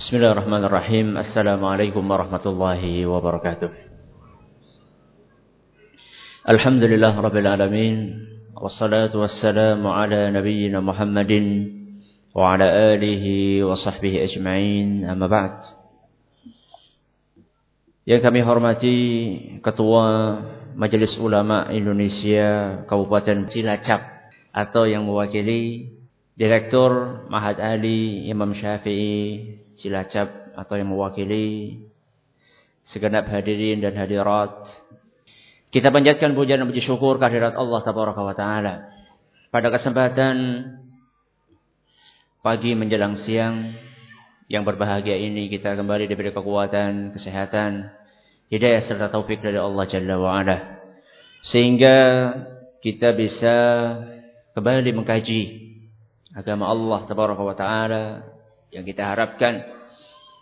Bismillahirrahmanirrahim. Assalamualaikum warahmatullahi wabarakatuh. Alhamdulillah rabbil alamin. Wassalatu wassalamu ala nabiyyina Muhammadin wa ala alihi wa sahbihi ajma'in. Amma ba'd. Yang kami hormati Ketua Majelis Ulama Indonesia Kabupaten Cilacap atau yang mewakili Direktur Mahad Ali Imam Syafi'i Cilacap atau yang mewakili segenap hadirin dan hadirat. Kita panjatkan puja dan puji syukur kehadirat Allah Tabaraka wa taala. Pada kesempatan pagi menjelang siang yang berbahagia ini kita kembali diberi kekuatan, kesehatan, hidayah serta taufik dari Allah Jalla wa ala. Sehingga kita bisa kembali mengkaji agama Allah Tabaraka wa taala yang kita harapkan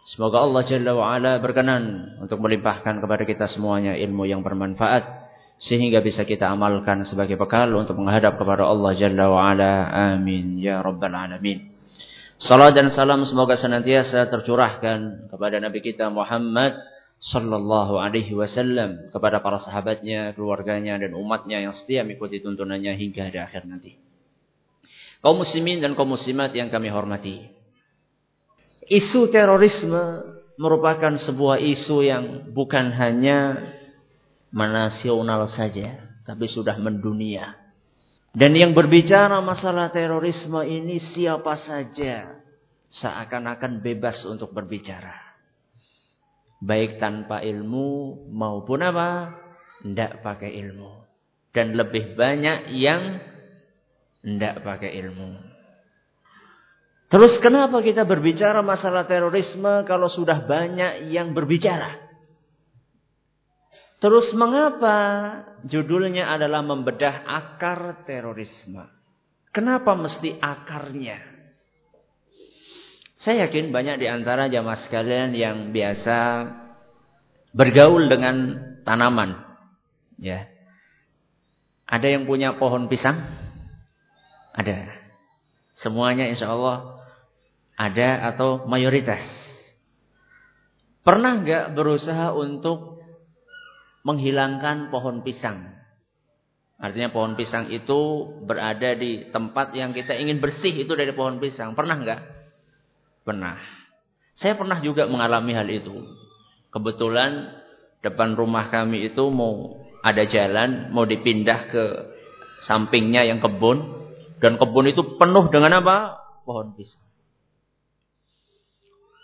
semoga Allah Jalla wa ala berkenan untuk melimpahkan kepada kita semuanya ilmu yang bermanfaat sehingga bisa kita amalkan sebagai bekal untuk menghadap kepada Allah Jalla wa ala. Amin ya rabbal alamin. Salam dan salam semoga senantiasa tercurahkan kepada Nabi kita Muhammad sallallahu alaihi wasallam kepada para sahabatnya, keluarganya dan umatnya yang setia mengikuti tuntunannya hingga di akhir nanti. Kaum muslimin dan kaum muslimat yang kami hormati. Isu terorisme merupakan sebuah isu yang bukan hanya menasional saja, tapi sudah mendunia. Dan yang berbicara masalah terorisme ini siapa saja seakan-akan bebas untuk berbicara. Baik tanpa ilmu maupun apa? Tidak pakai ilmu. Dan lebih banyak yang tidak pakai ilmu. Terus kenapa kita berbicara masalah terorisme kalau sudah banyak yang berbicara? Terus mengapa judulnya adalah membedah akar terorisme? Kenapa mesti akarnya? Saya yakin banyak di antara jamaah sekalian yang biasa bergaul dengan tanaman. Ya. Ada yang punya pohon pisang? Ada. Semuanya insya Allah ada atau mayoritas. Pernah nggak berusaha untuk menghilangkan pohon pisang. Artinya pohon pisang itu berada di tempat yang kita ingin bersih itu dari pohon pisang. Pernah enggak? Pernah. Saya pernah juga mengalami hal itu. Kebetulan depan rumah kami itu mau ada jalan, mau dipindah ke sampingnya yang kebun. Dan kebun itu penuh dengan apa? Pohon pisang.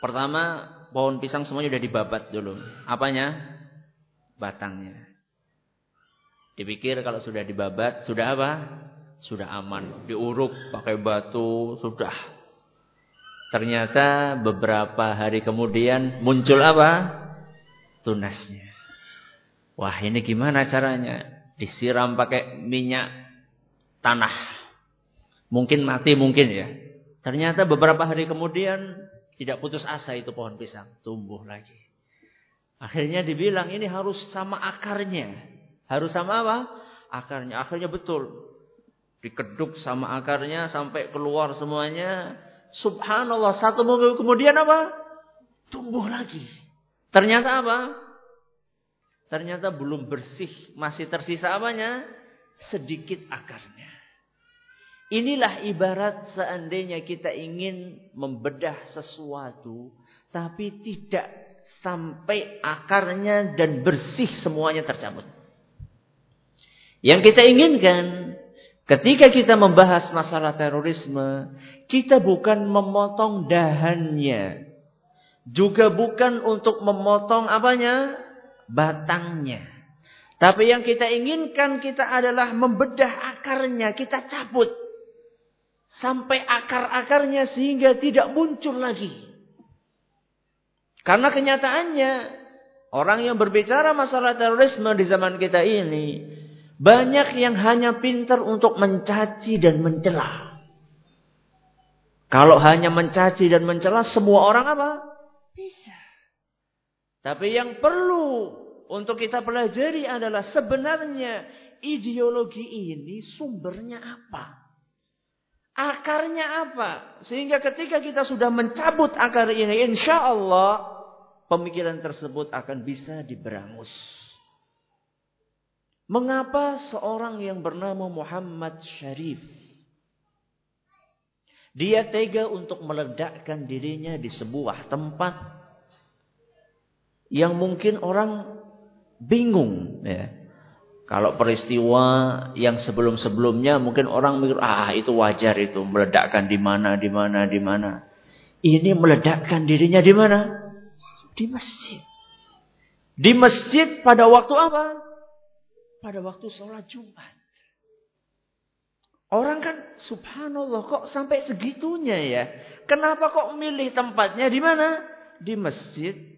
Pertama, pohon pisang semuanya sudah dibabat dulu. Apanya? batangnya. Dipikir kalau sudah dibabat, sudah apa? Sudah aman. Diuruk pakai batu, sudah. Ternyata beberapa hari kemudian muncul apa? Tunasnya. Wah ini gimana caranya? Disiram pakai minyak tanah. Mungkin mati mungkin ya. Ternyata beberapa hari kemudian tidak putus asa itu pohon pisang. Tumbuh lagi. Akhirnya dibilang ini harus sama akarnya. Harus sama apa? Akarnya. Akhirnya betul. Dikeduk sama akarnya sampai keluar semuanya. Subhanallah. Satu minggu kemudian apa? Tumbuh lagi. Ternyata apa? Ternyata belum bersih. Masih tersisa apanya? Sedikit akarnya. Inilah ibarat seandainya kita ingin membedah sesuatu. Tapi tidak sampai akarnya dan bersih semuanya tercabut. Yang kita inginkan ketika kita membahas masalah terorisme, kita bukan memotong dahannya. Juga bukan untuk memotong apanya? Batangnya. Tapi yang kita inginkan kita adalah membedah akarnya, kita cabut. Sampai akar-akarnya sehingga tidak muncul lagi. Karena kenyataannya orang yang berbicara masalah terorisme di zaman kita ini banyak yang hanya pintar untuk mencaci dan mencela. Kalau hanya mencaci dan mencela semua orang apa? Bisa. Tapi yang perlu untuk kita pelajari adalah sebenarnya ideologi ini sumbernya apa? Akarnya apa? Sehingga ketika kita sudah mencabut akar ini, insya Allah pemikiran tersebut akan bisa diberangus. Mengapa seorang yang bernama Muhammad Syarif dia tega untuk meledakkan dirinya di sebuah tempat yang mungkin orang bingung ya. Kalau peristiwa yang sebelum-sebelumnya mungkin orang mikir ah itu wajar itu meledakkan di mana di mana di mana. Ini meledakkan dirinya di mana? Di masjid. Di masjid pada waktu apa? Pada waktu sholat Jumat. Orang kan subhanallah kok sampai segitunya ya. Kenapa kok milih tempatnya di mana? Di masjid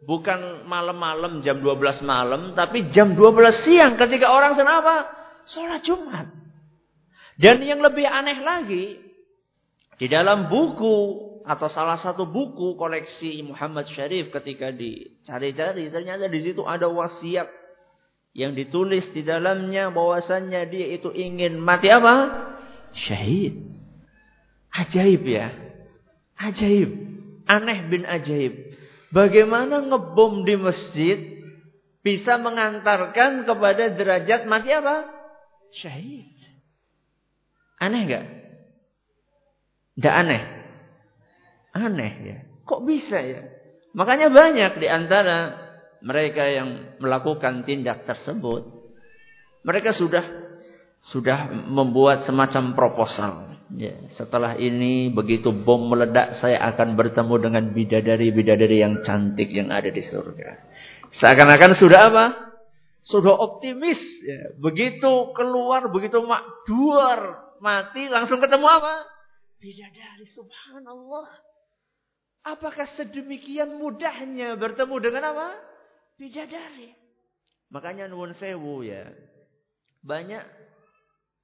Bukan malam-malam jam 12 malam, tapi jam 12 siang ketika orang sedang apa? Sholat Jumat. Dan yang lebih aneh lagi, di dalam buku atau salah satu buku koleksi Muhammad Syarif ketika dicari-cari, ternyata di situ ada wasiat yang ditulis di dalamnya bahwasannya dia itu ingin mati apa? Syahid. Ajaib ya. Ajaib. Aneh bin ajaib. Bagaimana ngebom di masjid bisa mengantarkan kepada derajat mati apa? Syahid. Aneh gak? Tidak aneh. Aneh ya. Kok bisa ya? Makanya banyak di antara mereka yang melakukan tindak tersebut. Mereka sudah sudah membuat semacam proposal. Ya, setelah ini begitu bom meledak saya akan bertemu dengan bidadari-bidadari yang cantik yang ada di surga. Seakan-akan sudah apa? Sudah optimis. Ya. Begitu keluar, begitu mak duar mati langsung ketemu apa? Bidadari. Subhanallah. Apakah sedemikian mudahnya bertemu dengan apa? Bidadari. Makanya nuwun sewu ya. Banyak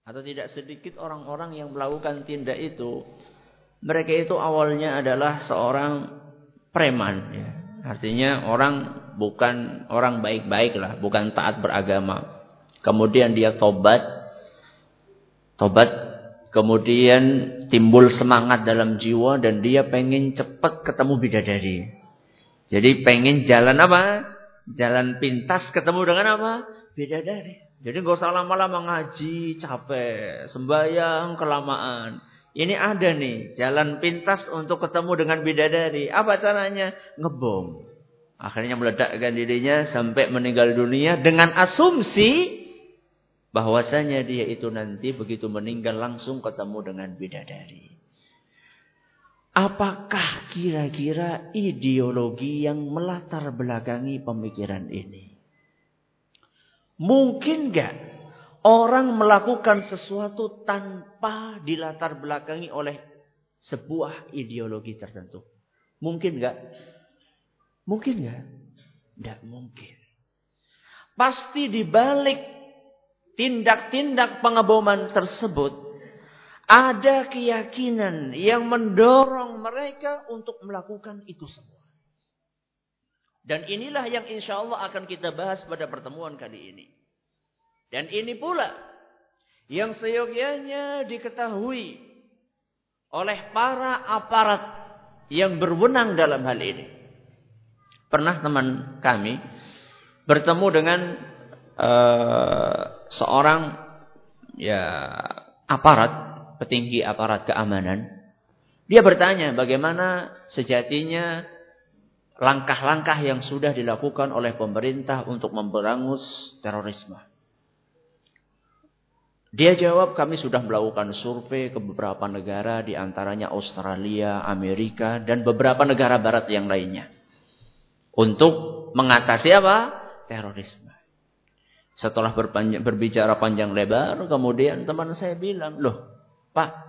atau tidak sedikit orang-orang yang melakukan tindak itu mereka itu awalnya adalah seorang preman ya. artinya orang bukan orang baik-baik lah bukan taat beragama. Kemudian dia tobat tobat kemudian timbul semangat dalam jiwa dan dia pengen cepat ketemu bidadari. Jadi pengen jalan apa? Jalan pintas ketemu dengan apa? Bidadari jadi gak usah lama-lama ngaji, capek, sembahyang, kelamaan. Ini ada nih, jalan pintas untuk ketemu dengan bidadari. Apa caranya? Ngebom. Akhirnya meledakkan dirinya sampai meninggal dunia dengan asumsi bahwasanya dia itu nanti begitu meninggal langsung ketemu dengan bidadari. Apakah kira-kira ideologi yang melatar belakangi pemikiran ini? Mungkin gak orang melakukan sesuatu tanpa dilatar belakangi oleh sebuah ideologi tertentu? Mungkin gak? Mungkin gak? Tidak mungkin. Pasti dibalik tindak-tindak pengeboman tersebut ada keyakinan yang mendorong mereka untuk melakukan itu semua. Dan inilah yang insya Allah akan kita bahas pada pertemuan kali ini. Dan ini pula yang seyogianya diketahui oleh para aparat yang berwenang dalam hal ini. Pernah teman kami bertemu dengan uh, seorang ya aparat, petinggi aparat keamanan. Dia bertanya bagaimana sejatinya langkah-langkah yang sudah dilakukan oleh pemerintah untuk memberangus terorisme. Dia jawab, kami sudah melakukan survei ke beberapa negara, di antaranya Australia, Amerika, dan beberapa negara barat yang lainnya. Untuk mengatasi apa? Terorisme. Setelah berbicara panjang lebar, kemudian teman saya bilang, loh Pak,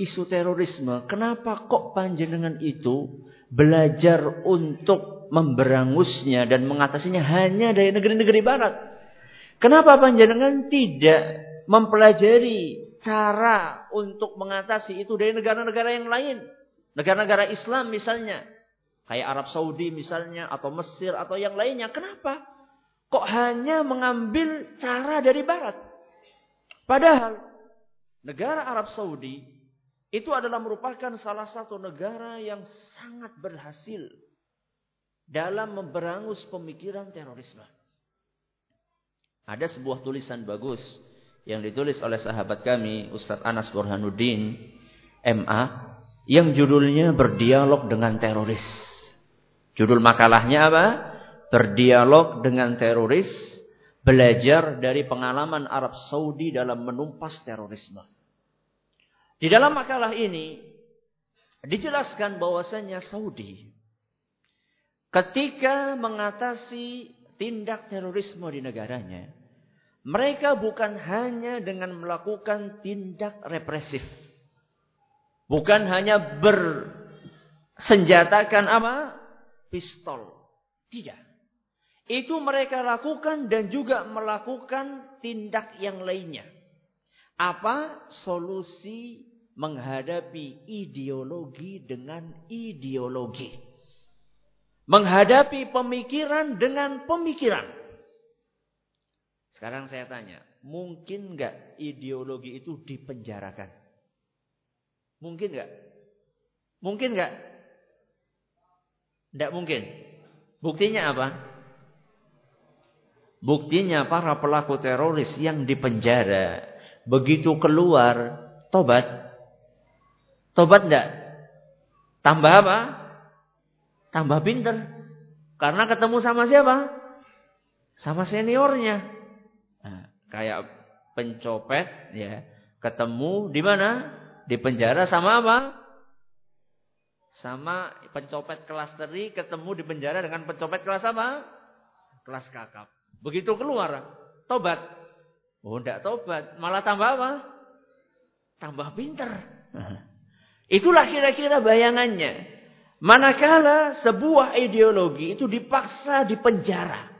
isu terorisme, kenapa kok panjenengan itu belajar untuk memberangusnya dan mengatasinya hanya dari negeri-negeri barat. Kenapa panjenengan tidak mempelajari cara untuk mengatasi itu dari negara-negara yang lain? Negara-negara Islam misalnya. Kayak Arab Saudi misalnya. Atau Mesir atau yang lainnya. Kenapa? Kok hanya mengambil cara dari barat? Padahal negara Arab Saudi itu adalah merupakan salah satu negara yang sangat berhasil dalam memberangus pemikiran terorisme. Ada sebuah tulisan bagus yang ditulis oleh sahabat kami Ustadz Anas Burhanuddin MA yang judulnya berdialog dengan teroris. Judul makalahnya apa? Berdialog dengan teroris, belajar dari pengalaman Arab Saudi dalam menumpas terorisme. Di dalam makalah ini dijelaskan bahwasanya Saudi ketika mengatasi tindak terorisme di negaranya, mereka bukan hanya dengan melakukan tindak represif. Bukan hanya bersenjatakan apa? Pistol. Tidak. Itu mereka lakukan dan juga melakukan tindak yang lainnya. Apa solusi menghadapi ideologi dengan ideologi. Menghadapi pemikiran dengan pemikiran. Sekarang saya tanya, mungkin nggak ideologi itu dipenjarakan? Mungkin nggak? Mungkin nggak? Tidak mungkin. Buktinya apa? Buktinya para pelaku teroris yang dipenjara begitu keluar tobat Tobat enggak? Tambah apa? Tambah pinter. Karena ketemu sama siapa? Sama seniornya. Nah, kayak pencopet ya, ketemu di mana? Di penjara sama apa? Sama pencopet kelas teri ketemu di penjara dengan pencopet kelas apa? Kelas kakap. Begitu keluar, tobat. Oh, enggak tobat, malah tambah apa? Tambah pinter. Itulah kira-kira bayangannya. Manakala sebuah ideologi itu dipaksa di penjara.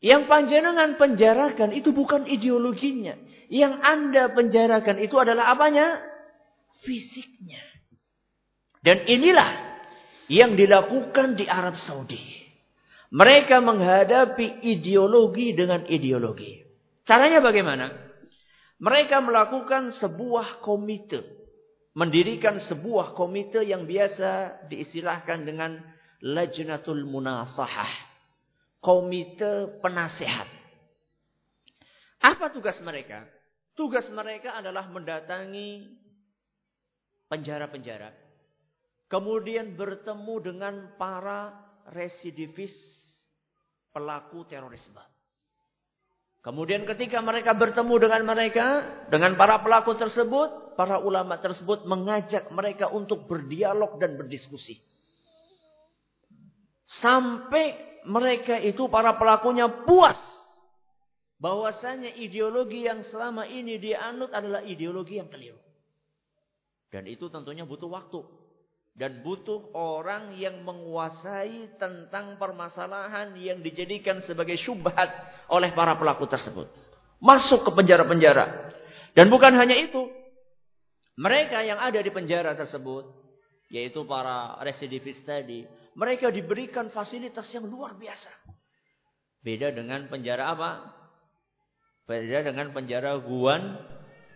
Yang panjenengan penjarakan itu bukan ideologinya. Yang Anda penjarakan itu adalah apanya? Fisiknya. Dan inilah yang dilakukan di Arab Saudi. Mereka menghadapi ideologi dengan ideologi. Caranya bagaimana? Mereka melakukan sebuah komite mendirikan sebuah komite yang biasa diistilahkan dengan Lajnatul Munasahah. Komite penasehat. Apa tugas mereka? Tugas mereka adalah mendatangi penjara-penjara. Kemudian bertemu dengan para residivis pelaku terorisme. Kemudian ketika mereka bertemu dengan mereka, dengan para pelaku tersebut, para ulama tersebut mengajak mereka untuk berdialog dan berdiskusi. Sampai mereka itu para pelakunya puas bahwasanya ideologi yang selama ini dianut adalah ideologi yang keliru. Dan itu tentunya butuh waktu dan butuh orang yang menguasai tentang permasalahan yang dijadikan sebagai syubhat oleh para pelaku tersebut. Masuk ke penjara-penjara. Dan bukan hanya itu. Mereka yang ada di penjara tersebut, yaitu para residivis tadi, mereka diberikan fasilitas yang luar biasa. Beda dengan penjara apa? Beda dengan penjara Guan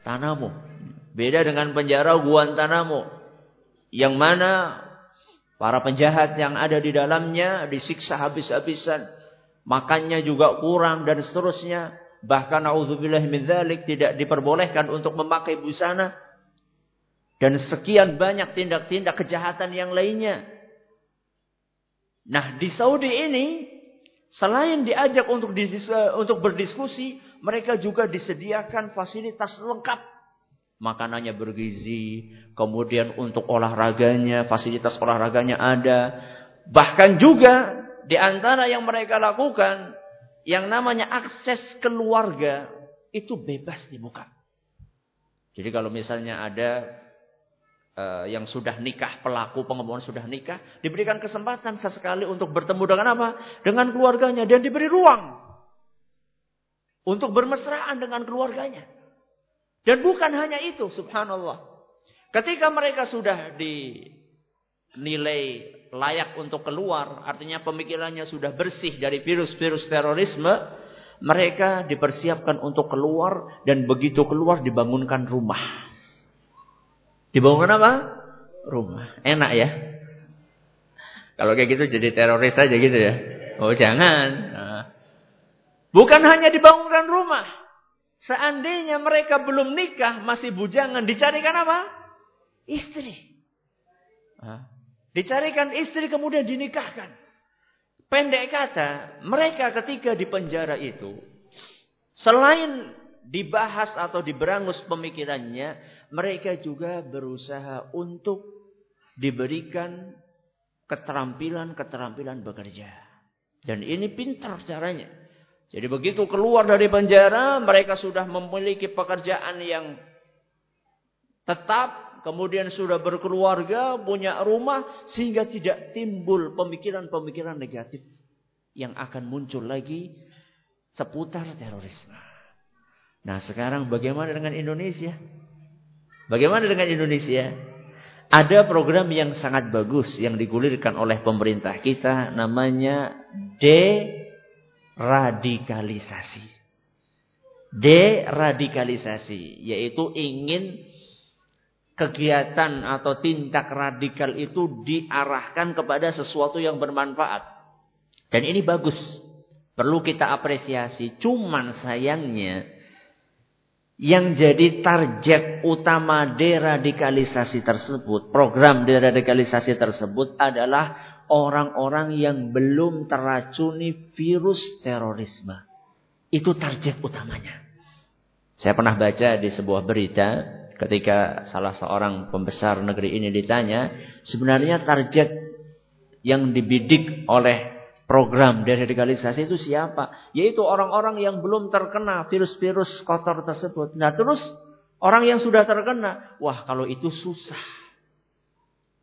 Tanamo. Beda dengan penjara Guan Tanamo yang mana para penjahat yang ada di dalamnya disiksa habis-habisan, makannya juga kurang dan seterusnya. Bahkan auzubillah min tidak diperbolehkan untuk memakai busana dan sekian banyak tindak-tindak kejahatan yang lainnya. Nah, di Saudi ini selain diajak untuk untuk berdiskusi, mereka juga disediakan fasilitas lengkap makanannya bergizi, kemudian untuk olahraganya, fasilitas olahraganya ada. Bahkan juga di antara yang mereka lakukan, yang namanya akses keluarga itu bebas dibuka. Jadi kalau misalnya ada uh, yang sudah nikah, pelaku pengembangan sudah nikah, diberikan kesempatan sesekali untuk bertemu dengan apa? Dengan keluarganya dan diberi ruang untuk bermesraan dengan keluarganya. Dan bukan hanya itu, subhanallah. Ketika mereka sudah dinilai layak untuk keluar, artinya pemikirannya sudah bersih dari virus-virus terorisme, mereka dipersiapkan untuk keluar dan begitu keluar dibangunkan rumah. Dibangun apa? Rumah. Enak ya? Kalau kayak gitu jadi teroris aja gitu ya. Oh jangan. Nah. Bukan hanya dibangunkan rumah. Seandainya mereka belum nikah, masih bujangan, dicarikan apa? Istri. Nah. Dicarikan istri kemudian dinikahkan. Pendek kata, mereka ketika di penjara itu, selain dibahas atau diberangus pemikirannya, mereka juga berusaha untuk diberikan keterampilan-keterampilan bekerja. Dan ini pintar caranya. Jadi begitu keluar dari penjara, mereka sudah memiliki pekerjaan yang tetap, kemudian sudah berkeluarga, punya rumah, sehingga tidak timbul pemikiran-pemikiran negatif yang akan muncul lagi seputar terorisme. Nah sekarang bagaimana dengan Indonesia? Bagaimana dengan Indonesia? Ada program yang sangat bagus yang digulirkan oleh pemerintah kita namanya deradikalisasi. Deradikalisasi yaitu ingin kegiatan atau tindak radikal itu diarahkan kepada sesuatu yang bermanfaat. Dan ini bagus. Perlu kita apresiasi. Cuman sayangnya yang jadi target utama deradikalisasi tersebut, program deradikalisasi tersebut adalah orang-orang yang belum teracuni virus terorisme. Itu target utamanya. Saya pernah baca di sebuah berita ketika salah seorang pembesar negeri ini ditanya, sebenarnya target yang dibidik oleh program deradikalisasi itu siapa? Yaitu orang-orang yang belum terkena virus-virus kotor tersebut. Nah terus orang yang sudah terkena, wah kalau itu susah.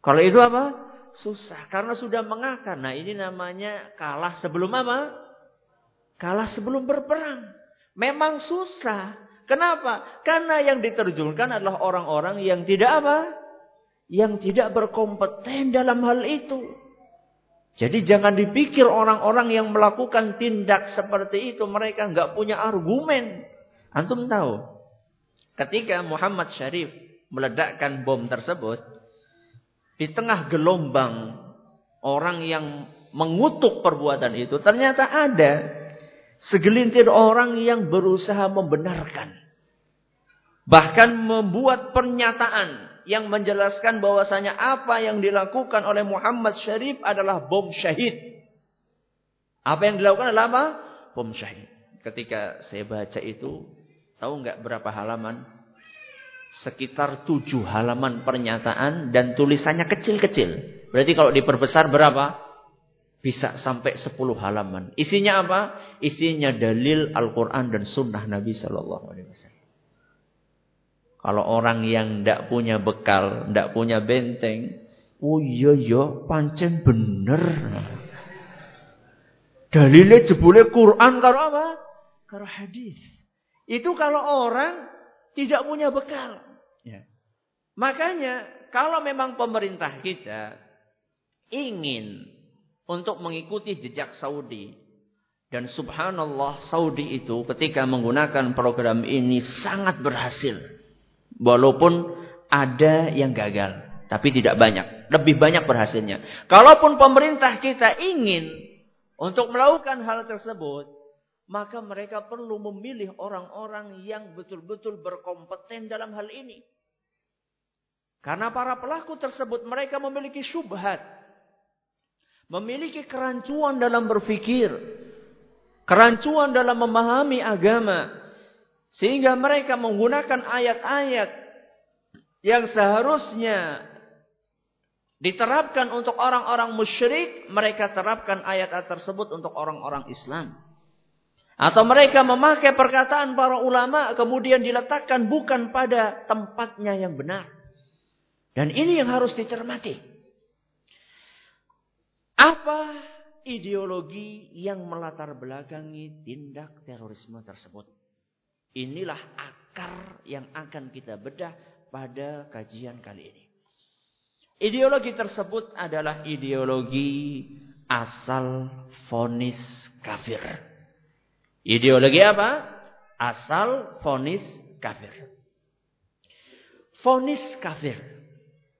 Kalau itu apa? Susah. Karena sudah mengakar. Nah ini namanya kalah sebelum apa? Kalah sebelum berperang. Memang susah. Kenapa? Karena yang diterjunkan adalah orang-orang yang tidak apa? Yang tidak berkompeten dalam hal itu. Jadi jangan dipikir orang-orang yang melakukan tindak seperti itu mereka nggak punya argumen. Antum tahu, ketika Muhammad Syarif meledakkan bom tersebut, di tengah gelombang orang yang mengutuk perbuatan itu, ternyata ada segelintir orang yang berusaha membenarkan. Bahkan membuat pernyataan yang menjelaskan bahwasanya apa yang dilakukan oleh Muhammad Syarif adalah bom syahid. Apa yang dilakukan adalah apa? Bom syahid. Ketika saya baca itu, tahu nggak berapa halaman? Sekitar tujuh halaman pernyataan dan tulisannya kecil-kecil. Berarti kalau diperbesar berapa? Bisa sampai sepuluh halaman. Isinya apa? Isinya dalil Al-Quran dan Sunnah Nabi Sallallahu Alaihi Wasallam. Kalau orang yang tidak punya bekal, tidak punya benteng, oh iya iya, pancen bener. Dalilnya jebule Quran karo apa? Karo hadis. Itu kalau orang tidak punya bekal. Ya. Makanya kalau memang pemerintah kita ingin untuk mengikuti jejak Saudi dan subhanallah Saudi itu ketika menggunakan program ini sangat berhasil. Walaupun ada yang gagal. Tapi tidak banyak. Lebih banyak berhasilnya. Kalaupun pemerintah kita ingin untuk melakukan hal tersebut. Maka mereka perlu memilih orang-orang yang betul-betul berkompeten dalam hal ini. Karena para pelaku tersebut mereka memiliki syubhat. Memiliki kerancuan dalam berpikir. Kerancuan dalam memahami agama. Sehingga mereka menggunakan ayat-ayat yang seharusnya diterapkan untuk orang-orang musyrik, mereka terapkan ayat-ayat tersebut untuk orang-orang Islam. Atau mereka memakai perkataan para ulama kemudian diletakkan bukan pada tempatnya yang benar. Dan ini yang harus dicermati. Apa ideologi yang melatar belakangi tindak terorisme tersebut? Inilah akar yang akan kita bedah pada kajian kali ini. Ideologi tersebut adalah ideologi asal fonis kafir. Ideologi apa? Asal fonis kafir. Fonis kafir.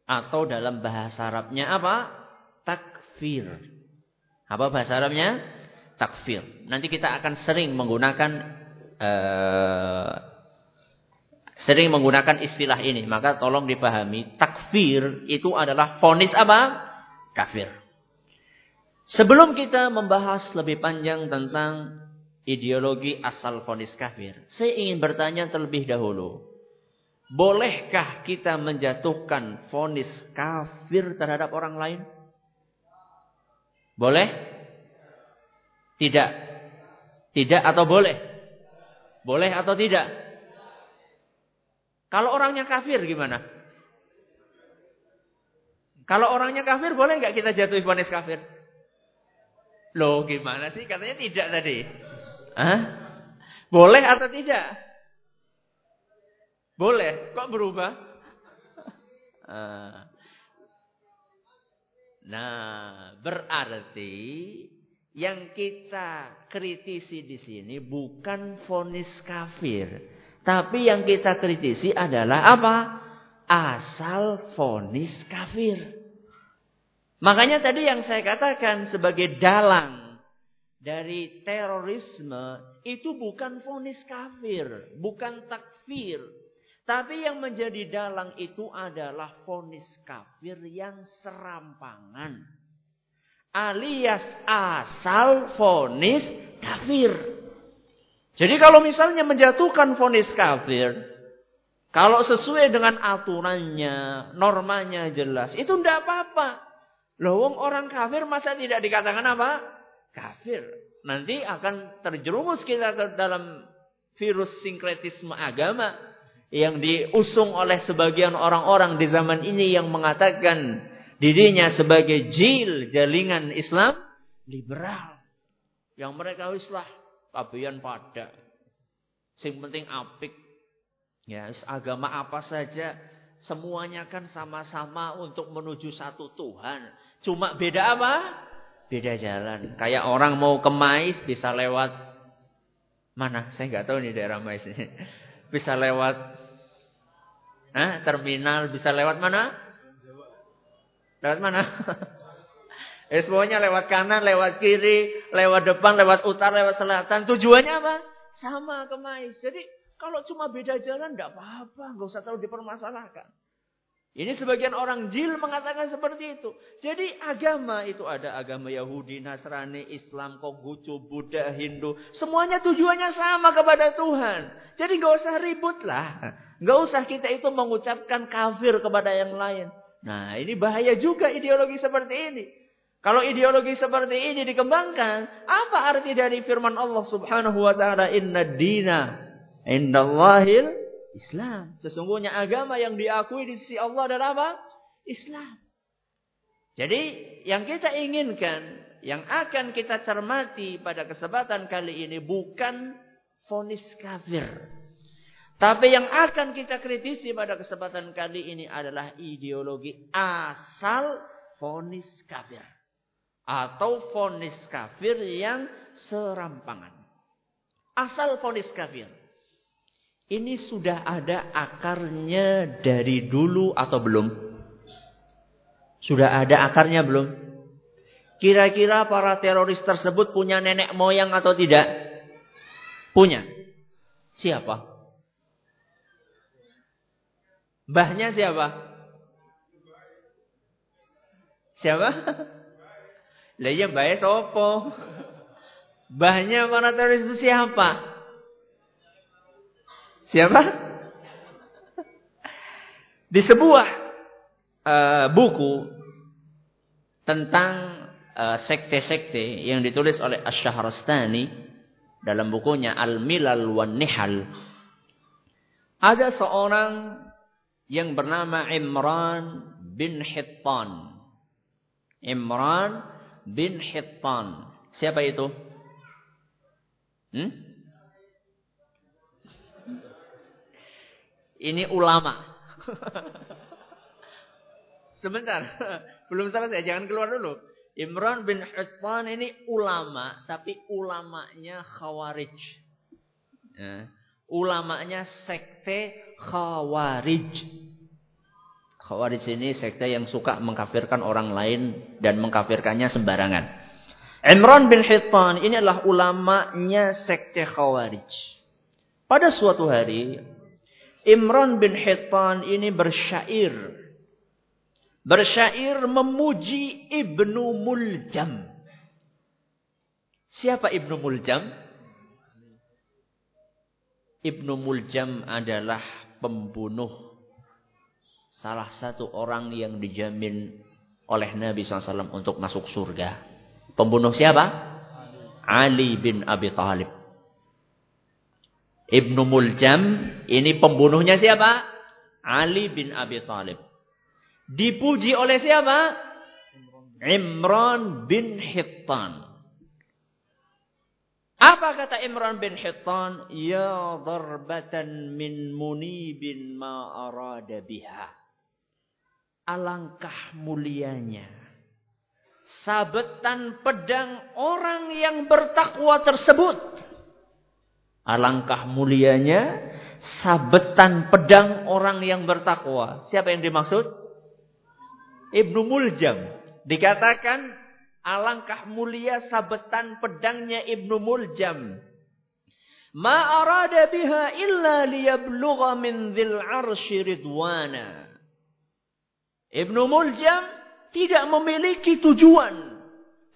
Atau dalam bahasa Arabnya apa? Takfir. Apa bahasa Arabnya? Takfir. Nanti kita akan sering menggunakan uh, sering menggunakan istilah ini. Maka tolong dipahami, takfir itu adalah fonis apa? Kafir. Sebelum kita membahas lebih panjang tentang ideologi asal fonis kafir, saya ingin bertanya terlebih dahulu. Bolehkah kita menjatuhkan fonis kafir terhadap orang lain? Boleh? Tidak. Tidak atau boleh? Boleh atau tidak? Kalau orangnya kafir gimana? Kalau orangnya kafir boleh nggak kita jatuhi vonis kafir? Loh gimana sih? Katanya tidak tadi. Hah? Boleh atau tidak? Boleh. Kok berubah? Ah. Nah, berarti yang kita kritisi di sini bukan vonis kafir. Tapi yang kita kritisi adalah apa? Asal fonis kafir. Makanya tadi yang saya katakan sebagai dalang dari terorisme itu bukan fonis kafir, bukan takfir. Tapi yang menjadi dalang itu adalah fonis kafir yang serampangan. Alias asal fonis kafir. Jadi kalau misalnya menjatuhkan vonis kafir, kalau sesuai dengan aturannya, normanya jelas, itu tidak apa-apa. Loh, orang kafir masa tidak dikatakan apa? Kafir. Nanti akan terjerumus kita ke dalam virus sinkretisme agama yang diusung oleh sebagian orang-orang di zaman ini yang mengatakan dirinya sebagai jil jaringan Islam liberal. Yang mereka islah kabehan pada. Sing penting apik. Ya, agama apa saja semuanya kan sama-sama untuk menuju satu Tuhan. Cuma beda apa? Beda jalan. Kayak orang mau ke Mais bisa lewat mana? Saya nggak tahu nih daerah Mais ini. Bisa lewat Hah? terminal, bisa lewat mana? Lewat mana? Eh semuanya lewat kanan, lewat kiri, lewat depan, lewat utara, lewat selatan. Tujuannya apa? Sama kemais. Jadi kalau cuma beda jalan tidak apa-apa. Nggak usah terlalu dipermasalahkan. Ini sebagian orang jil mengatakan seperti itu. Jadi agama itu ada agama Yahudi, Nasrani, Islam, Konghucu, Buddha, Hindu. Semuanya tujuannya sama kepada Tuhan. Jadi nggak usah ribut lah. Nggak usah kita itu mengucapkan kafir kepada yang lain. Nah ini bahaya juga ideologi seperti ini. Kalau ideologi seperti ini dikembangkan, apa arti dari firman Allah Subhanahu wa taala inna dina indallahil Islam. Sesungguhnya agama yang diakui di sisi Allah adalah apa? Islam. Jadi yang kita inginkan, yang akan kita cermati pada kesempatan kali ini bukan fonis kafir. Tapi yang akan kita kritisi pada kesempatan kali ini adalah ideologi asal fonis kafir atau fonis kafir yang serampangan. Asal fonis kafir. Ini sudah ada akarnya dari dulu atau belum? Sudah ada akarnya belum? Kira-kira para teroris tersebut punya nenek moyang atau tidak? Punya. Siapa? Mbahnya siapa? Siapa? Lah iya bae sopo? Bahnya para teroris itu siapa? Siapa? Di sebuah uh, buku tentang eh, sekte-sekte uh, yang ditulis oleh Asy-Syahrastani dalam bukunya Al-Milal wan Nihal ada seorang yang bernama Imran bin Hittan. Imran bin Hittan. Siapa itu? Hmm? Ini ulama. Sebentar, belum selesai, jangan keluar dulu. Imran bin Hittan ini ulama, tapi ulamanya khawarij. Ya. Ulamanya sekte khawarij. Khawarij ini sekte yang suka mengkafirkan orang lain dan mengkafirkannya sembarangan. Imran bin Hittan ini adalah ulamanya sekte Khawarij. Pada suatu hari, Imran bin Hittan ini bersyair. Bersyair memuji Ibnu Muljam. Siapa Ibnu Muljam? Ibnu Muljam adalah pembunuh salah satu orang yang dijamin oleh Nabi SAW untuk masuk surga. Pembunuh siapa? Ali bin Abi Thalib. Ibnu Muljam ini pembunuhnya siapa? Ali bin Abi Thalib. Dipuji oleh siapa? Imran bin Hittan. Apa kata Imran bin Hittan? Ya darbatan min munibin ma arada biha. Alangkah mulianya. Sabetan pedang orang yang bertakwa tersebut. Alangkah mulianya sabetan pedang orang yang bertakwa. Siapa yang dimaksud? Ibnu Muljam. Dikatakan Alangkah mulia sabetan pedangnya Ibnu Muljam. Ma arada biha illa liyablugha min dhil arshi ridwana. Ibnu Muljam tidak memiliki tujuan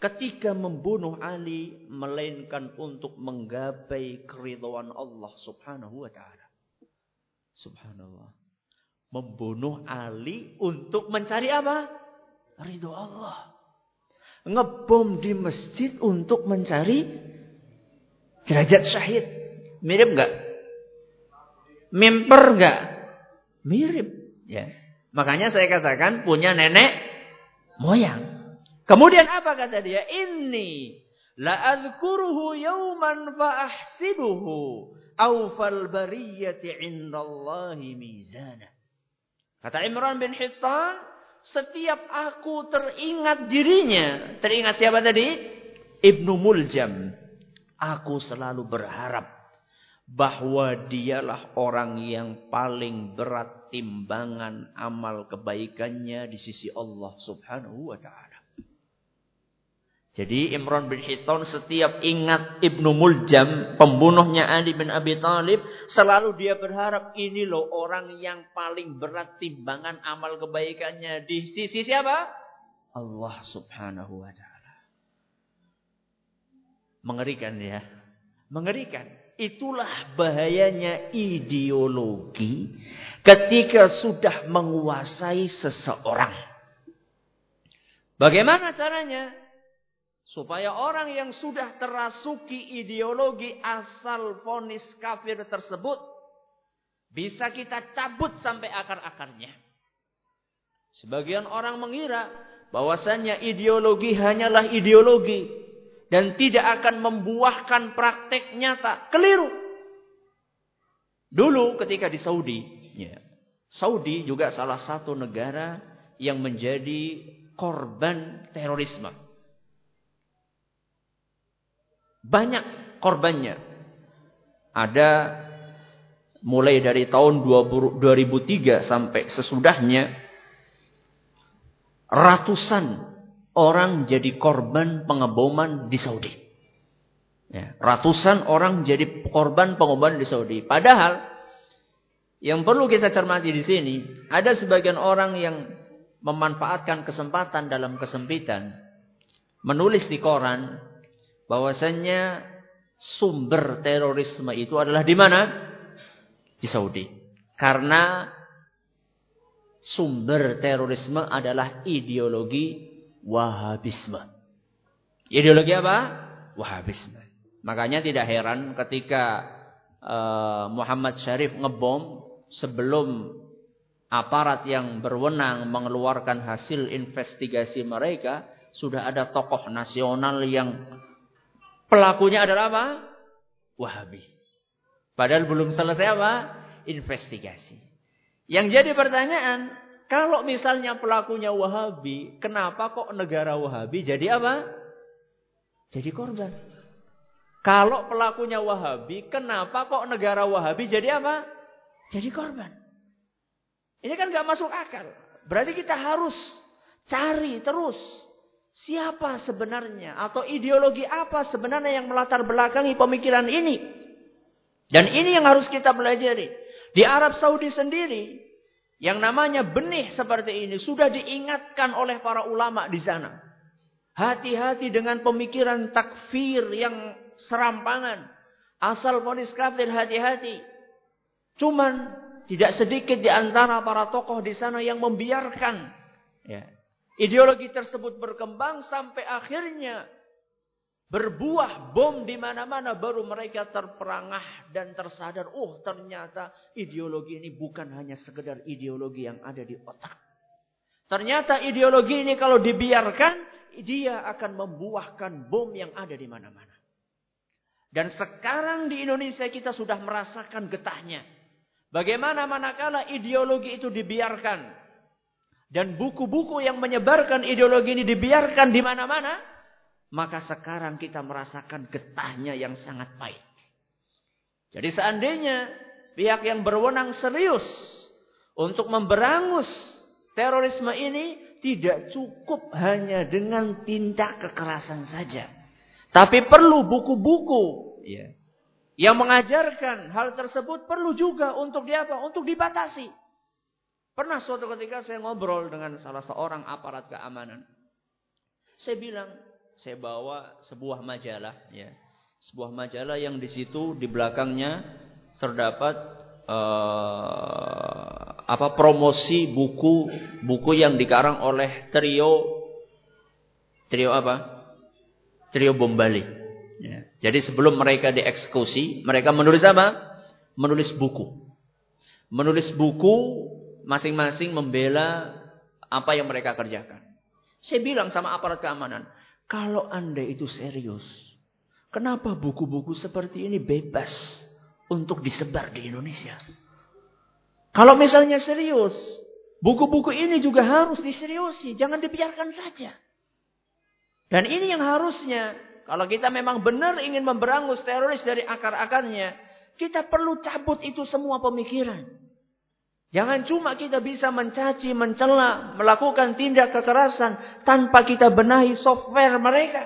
ketika membunuh Ali melainkan untuk menggapai keridhaan Allah Subhanahu wa taala. Subhanallah. Membunuh Ali untuk mencari apa? Ridho Allah ngebom di masjid untuk mencari derajat syahid. Mirip nggak? Mimper nggak? Mirip. Ya. Makanya saya katakan punya nenek moyang. Kemudian apa kata dia? Ini la azkuruhu yawman fa ahsibuhu awfal bariyati indallahi mizana. Kata Imran bin Hittan, setiap aku teringat dirinya. Teringat siapa tadi? Ibnu Muljam. Aku selalu berharap bahwa dialah orang yang paling berat timbangan amal kebaikannya di sisi Allah Subhanahu wa taala. Jadi Imran bin Hitton setiap ingat Ibnu Muljam, pembunuhnya Ali bin Abi Thalib, selalu dia berharap ini loh orang yang paling berat timbangan amal kebaikannya di sisi siapa? Allah Subhanahu wa taala. Mengerikan ya. Mengerikan. Itulah bahayanya ideologi ketika sudah menguasai seseorang. Bagaimana caranya? Supaya orang yang sudah terasuki ideologi asal fonis kafir tersebut. Bisa kita cabut sampai akar-akarnya. Sebagian orang mengira bahwasannya ideologi hanyalah ideologi. Dan tidak akan membuahkan praktek nyata. Keliru. Dulu ketika di Saudi. Ya, Saudi juga salah satu negara yang menjadi korban terorisme. Banyak korbannya. Ada mulai dari tahun 2003 sampai sesudahnya ratusan orang jadi korban pengeboman di Saudi. Ya, ratusan orang jadi korban pengeboman di Saudi. Padahal yang perlu kita cermati di sini, ada sebagian orang yang memanfaatkan kesempatan dalam kesempitan, menulis di koran bahwasannya sumber terorisme itu adalah di mana? Di Saudi. Karena sumber terorisme adalah ideologi Wahabisme. Ideologi apa? Wahabisme. Makanya tidak heran ketika uh, Muhammad Syarif ngebom sebelum aparat yang berwenang mengeluarkan hasil investigasi mereka sudah ada tokoh nasional yang Pelakunya adalah apa? Wahabi. Padahal belum selesai apa? Investigasi. Yang jadi pertanyaan, kalau misalnya pelakunya Wahabi, kenapa kok negara Wahabi jadi apa? Jadi korban. Kalau pelakunya Wahabi, kenapa kok negara Wahabi jadi apa? Jadi korban. Ini kan gak masuk akal. Berarti kita harus cari terus siapa sebenarnya atau ideologi apa sebenarnya yang melatar belakangi pemikiran ini. Dan ini yang harus kita pelajari. Di Arab Saudi sendiri, yang namanya benih seperti ini sudah diingatkan oleh para ulama di sana. Hati-hati dengan pemikiran takfir yang serampangan. Asal ponis kafir hati-hati. Cuman tidak sedikit di antara para tokoh di sana yang membiarkan ya, ideologi tersebut berkembang sampai akhirnya berbuah bom di mana-mana baru mereka terperangah dan tersadar oh ternyata ideologi ini bukan hanya sekedar ideologi yang ada di otak. Ternyata ideologi ini kalau dibiarkan dia akan membuahkan bom yang ada di mana-mana. Dan sekarang di Indonesia kita sudah merasakan getahnya. Bagaimana manakala ideologi itu dibiarkan dan buku-buku yang menyebarkan ideologi ini dibiarkan di mana-mana maka sekarang kita merasakan getahnya yang sangat pahit. Jadi seandainya pihak yang berwenang serius untuk memberangus terorisme ini tidak cukup hanya dengan tindak kekerasan saja. Tapi perlu buku-buku ya, yang mengajarkan hal tersebut perlu juga untuk diapa? Untuk dibatasi. Pernah suatu ketika saya ngobrol dengan salah seorang aparat keamanan. Saya bilang, saya bawa sebuah majalah ya. Sebuah majalah yang di situ di belakangnya terdapat uh, apa promosi buku buku yang dikarang oleh trio trio apa? Trio Bombali. Ya. Jadi sebelum mereka dieksekusi, mereka menulis apa? Menulis buku. Menulis buku masing-masing membela apa yang mereka kerjakan. Saya bilang sama aparat keamanan, kalau Anda itu serius, kenapa buku-buku seperti ini bebas untuk disebar di Indonesia? Kalau misalnya serius, buku-buku ini juga harus diseriusi, jangan dibiarkan saja. Dan ini yang harusnya, kalau kita memang benar ingin memberangus teroris dari akar-akarnya, kita perlu cabut itu semua pemikiran. Jangan cuma kita bisa mencaci, mencela, melakukan tindak kekerasan tanpa kita benahi software mereka.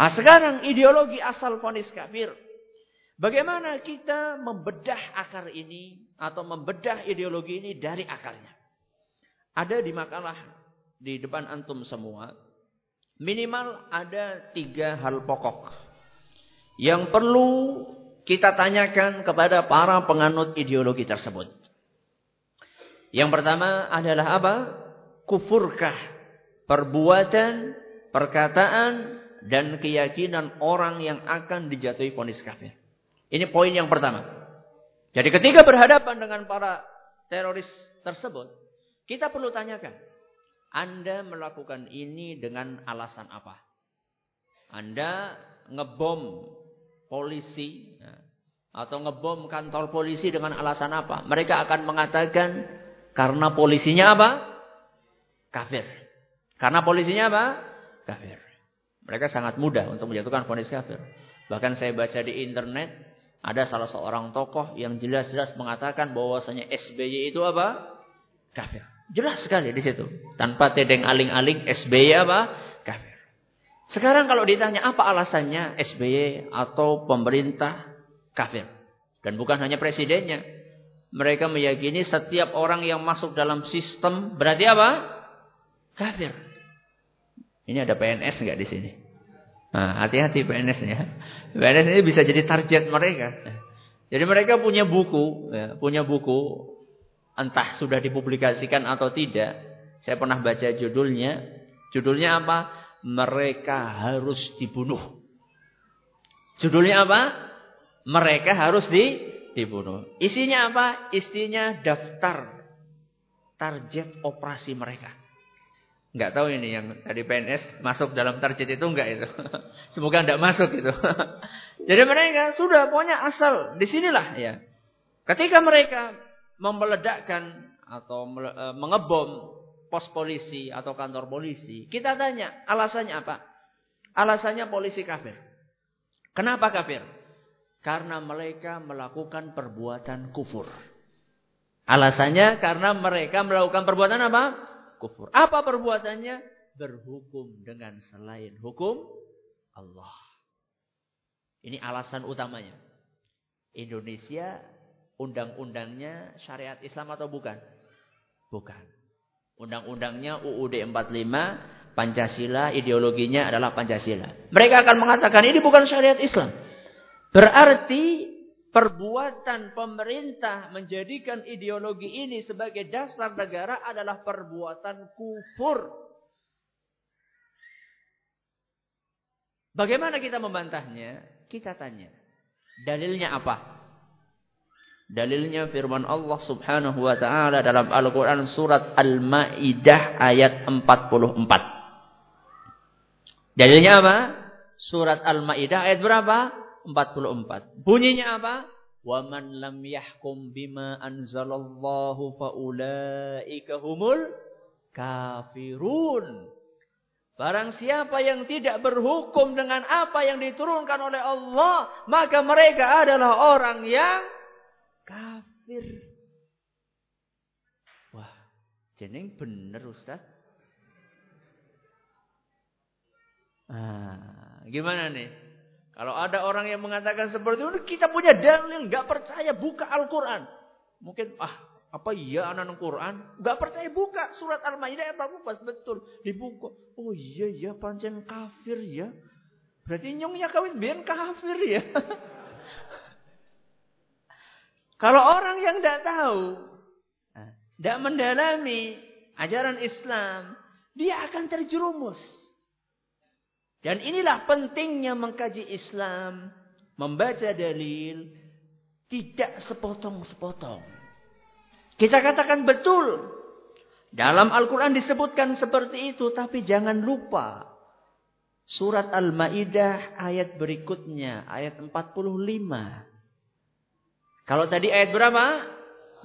Nah, sekarang ideologi asal fonis kafir. Bagaimana kita membedah akar ini atau membedah ideologi ini dari akarnya? Ada di makalah di depan antum semua. Minimal ada tiga hal pokok yang perlu kita tanyakan kepada para penganut ideologi tersebut. Yang pertama adalah apa? Kufurkah perbuatan, perkataan, dan keyakinan orang yang akan dijatuhi vonis kafir. Ini poin yang pertama. Jadi ketika berhadapan dengan para teroris tersebut, kita perlu tanyakan, Anda melakukan ini dengan alasan apa? Anda ngebom polisi ya, atau ngebom kantor polisi dengan alasan apa? Mereka akan mengatakan karena polisinya apa? Kafir. Karena polisinya apa? Kafir. Mereka sangat mudah untuk menjatuhkan vonis kafir. Bahkan saya baca di internet, ada salah seorang tokoh yang jelas-jelas mengatakan bahwasanya SBY itu apa? Kafir. Jelas sekali di situ. Tanpa tedeng aling-aling SBY apa? Kafir. Sekarang kalau ditanya apa alasannya SBY atau pemerintah kafir. Dan bukan hanya presidennya. Mereka meyakini setiap orang yang masuk dalam sistem berarti apa? Kafir. Ini ada PNS enggak di sini? Nah, hati-hati PNS-nya. PNS ini bisa jadi target mereka. Jadi mereka punya buku, ya, punya buku, entah sudah dipublikasikan atau tidak. Saya pernah baca judulnya. Judulnya apa? Mereka harus dibunuh. Judulnya apa? Mereka harus di dibunuh. Isinya apa? Isinya daftar target operasi mereka. Enggak tahu ini yang dari PNS masuk dalam target itu enggak itu. Semoga enggak masuk itu. Jadi mereka sudah pokoknya asal di sinilah ya. Ketika mereka memeledakkan atau e, mengebom pos polisi atau kantor polisi, kita tanya alasannya apa? Alasannya polisi kafir. Kenapa kafir? Karena mereka melakukan perbuatan kufur. Alasannya karena mereka melakukan perbuatan apa? Kufur. Apa perbuatannya? Berhukum dengan selain hukum Allah. Ini alasan utamanya. Indonesia undang-undangnya syariat Islam atau bukan? Bukan. Undang-undangnya UUD 45, Pancasila, ideologinya adalah Pancasila. Mereka akan mengatakan ini bukan syariat Islam. Berarti perbuatan pemerintah menjadikan ideologi ini sebagai dasar negara adalah perbuatan kufur. Bagaimana kita membantahnya? Kita tanya. Dalilnya apa? Dalilnya firman Allah Subhanahu wa taala dalam Al-Qur'an surat Al-Maidah ayat 44. Dalilnya apa? Surat Al-Maidah ayat berapa? 44. Bunyinya apa? Wa man lam yahkum bima anzalallahu faulaika humul kafirun. Barang siapa yang tidak berhukum dengan apa yang diturunkan oleh Allah, maka mereka adalah orang yang kafir. Wah, jeneng bener Ustaz. Ah, gimana nih? Kalau ada orang yang mengatakan seperti itu, kita punya dalil, nggak percaya buka Al-Quran. Mungkin, ah, apa iya anak Quran? Nggak percaya buka surat Al-Maidah ayat 44 betul dibuka. Oh iya iya pancen kafir ya. Berarti nyongnya kawin biar kafir ya. Kalau orang yang tidak tahu, tidak mendalami ajaran Islam, dia akan terjerumus. Dan inilah pentingnya mengkaji Islam, membaca dalil, tidak sepotong-sepotong. Kita katakan betul. Dalam Al-Quran disebutkan seperti itu, tapi jangan lupa. Surat Al-Ma'idah ayat berikutnya, ayat 45. Kalau tadi ayat berapa?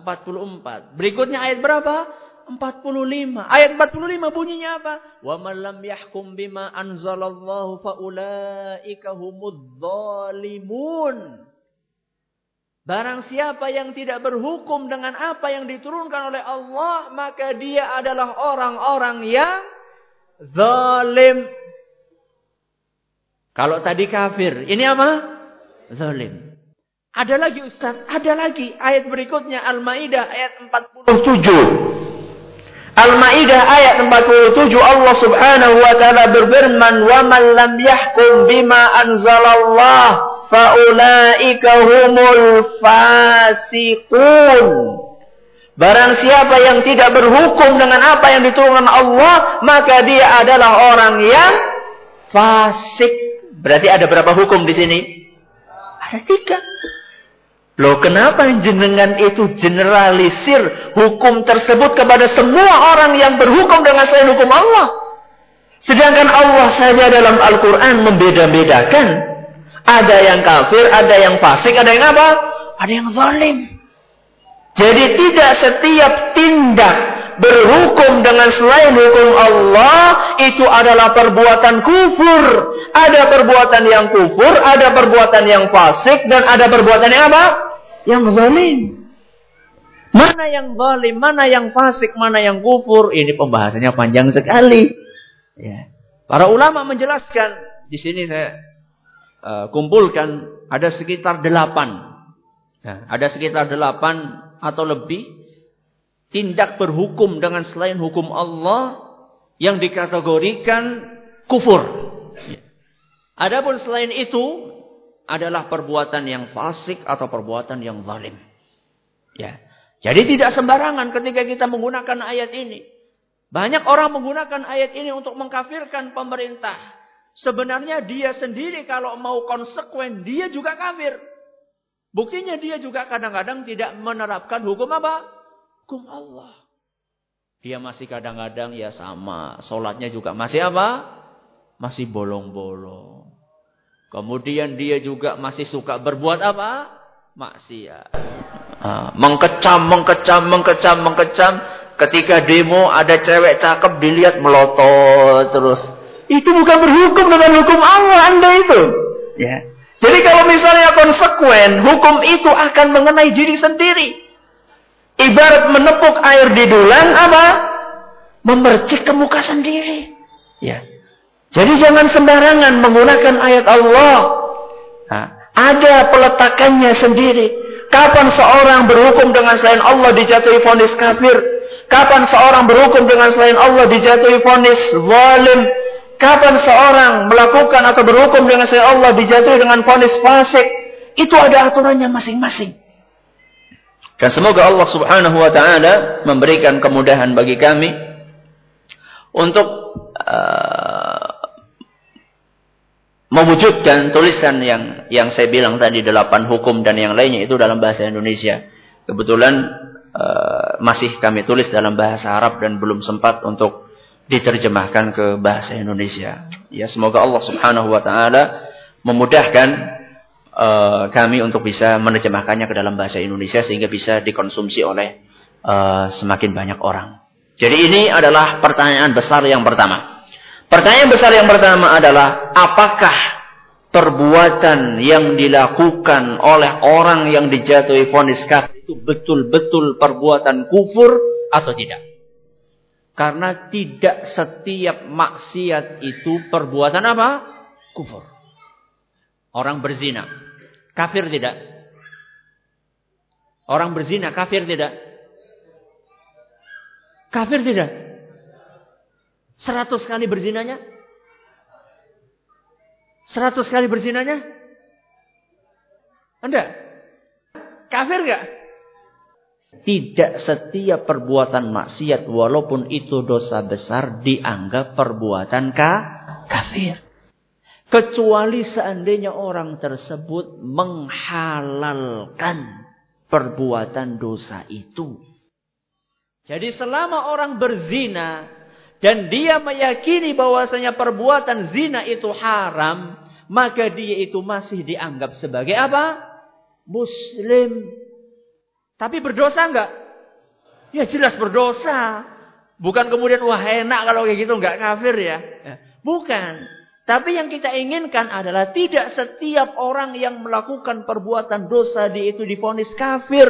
44. Berikutnya ayat berapa? 45. Ayat 45 bunyinya apa? Wa man lam yahkum bima anzalallahu faulaika humudz zalimun. Barang siapa yang tidak berhukum dengan apa yang diturunkan oleh Allah, maka dia adalah orang-orang yang zalim. Kalau tadi kafir, ini apa? Zalim. Ada lagi Ustaz, ada lagi ayat berikutnya Al-Maidah ayat 47. Al-Maidah ayat 47 Allah Subhanahu wa taala berfirman, "Wa man lam yahkum bima anzalallah faulaika humul fasiqun." Barang siapa yang tidak berhukum dengan apa yang diturunkan Allah, maka dia adalah orang yang fasik. Berarti ada berapa hukum di sini? Ada tiga. Loh kenapa jenengan itu generalisir hukum tersebut kepada semua orang yang berhukum dengan selain hukum Allah? Sedangkan Allah saja dalam Al-Quran membeda-bedakan. Ada yang kafir, ada yang fasik, ada yang apa? Ada yang zalim. Jadi tidak setiap tindak berhukum dengan selain hukum Allah itu adalah perbuatan kufur. Ada perbuatan yang kufur, ada perbuatan yang fasik, dan ada perbuatan yang apa? Yang zalim. Mana yang zalim, mana yang fasik, mana yang kufur. Ini pembahasannya panjang sekali. Ya. Para ulama menjelaskan. Di sini saya uh, kumpulkan ada sekitar delapan. Ya, ada sekitar delapan atau lebih tindak berhukum dengan selain hukum Allah yang dikategorikan kufur. Adapun selain itu adalah perbuatan yang fasik atau perbuatan yang zalim. Ya. Jadi tidak sembarangan ketika kita menggunakan ayat ini. Banyak orang menggunakan ayat ini untuk mengkafirkan pemerintah. Sebenarnya dia sendiri kalau mau konsekuen, dia juga kafir. Buktinya dia juga kadang-kadang tidak menerapkan hukum apa? Hukum Allah. Dia masih kadang-kadang ya sama. Sholatnya juga masih apa? Masih bolong-bolong. Kemudian dia juga masih suka berbuat apa? Maksiat. Ah, mengkecam, mengkecam, mengkecam, mengkecam. Ketika demo ada cewek cakep dilihat melotot terus. Itu bukan berhukum dengan hukum Allah Anda itu. Ya. Jadi kalau misalnya konsekuen, hukum itu akan mengenai diri sendiri. Ibarat menepuk air di dulang apa? Memercik ke muka sendiri. Ya. Jadi jangan sembarangan menggunakan ayat Allah. Nah, ada peletakannya sendiri. Kapan seorang berhukum dengan selain Allah dijatuhi vonis kafir? Kapan seorang berhukum dengan selain Allah dijatuhi vonis zalim? Kapan seorang melakukan atau berhukum dengan selain Allah dijatuhi dengan vonis fasik? Itu ada aturannya masing-masing. Dan semoga Allah Subhanahu wa taala memberikan kemudahan bagi kami untuk uh, mewujudkan tulisan yang yang saya bilang tadi delapan hukum dan yang lainnya itu dalam bahasa Indonesia. Kebetulan uh, masih kami tulis dalam bahasa Arab dan belum sempat untuk diterjemahkan ke bahasa Indonesia. Ya semoga Allah Subhanahu wa taala memudahkan uh, kami untuk bisa menerjemahkannya ke dalam bahasa Indonesia sehingga bisa dikonsumsi oleh uh, semakin banyak orang. Jadi ini adalah pertanyaan besar yang pertama. Pertanyaan besar yang pertama adalah apakah perbuatan yang dilakukan oleh orang yang dijatuhi vonis kafir itu betul-betul perbuatan kufur atau tidak? Karena tidak setiap maksiat itu perbuatan apa? Kufur. Orang berzina Kafir tidak? Orang berzina kafir tidak? Kafir tidak? Seratus kali berzinanya? Seratus kali berzinanya? Anda? Kafir gak? Tidak setiap perbuatan maksiat walaupun itu dosa besar dianggap perbuatan ka kafir. Kecuali seandainya orang tersebut menghalalkan perbuatan dosa itu. Jadi selama orang berzina dan dia meyakini bahwasanya perbuatan zina itu haram, maka dia itu masih dianggap sebagai apa? Muslim. Tapi berdosa enggak? Ya jelas berdosa. Bukan kemudian wah enak kalau kayak gitu enggak kafir ya. ya. Bukan. Tapi yang kita inginkan adalah tidak setiap orang yang melakukan perbuatan dosa di itu difonis kafir.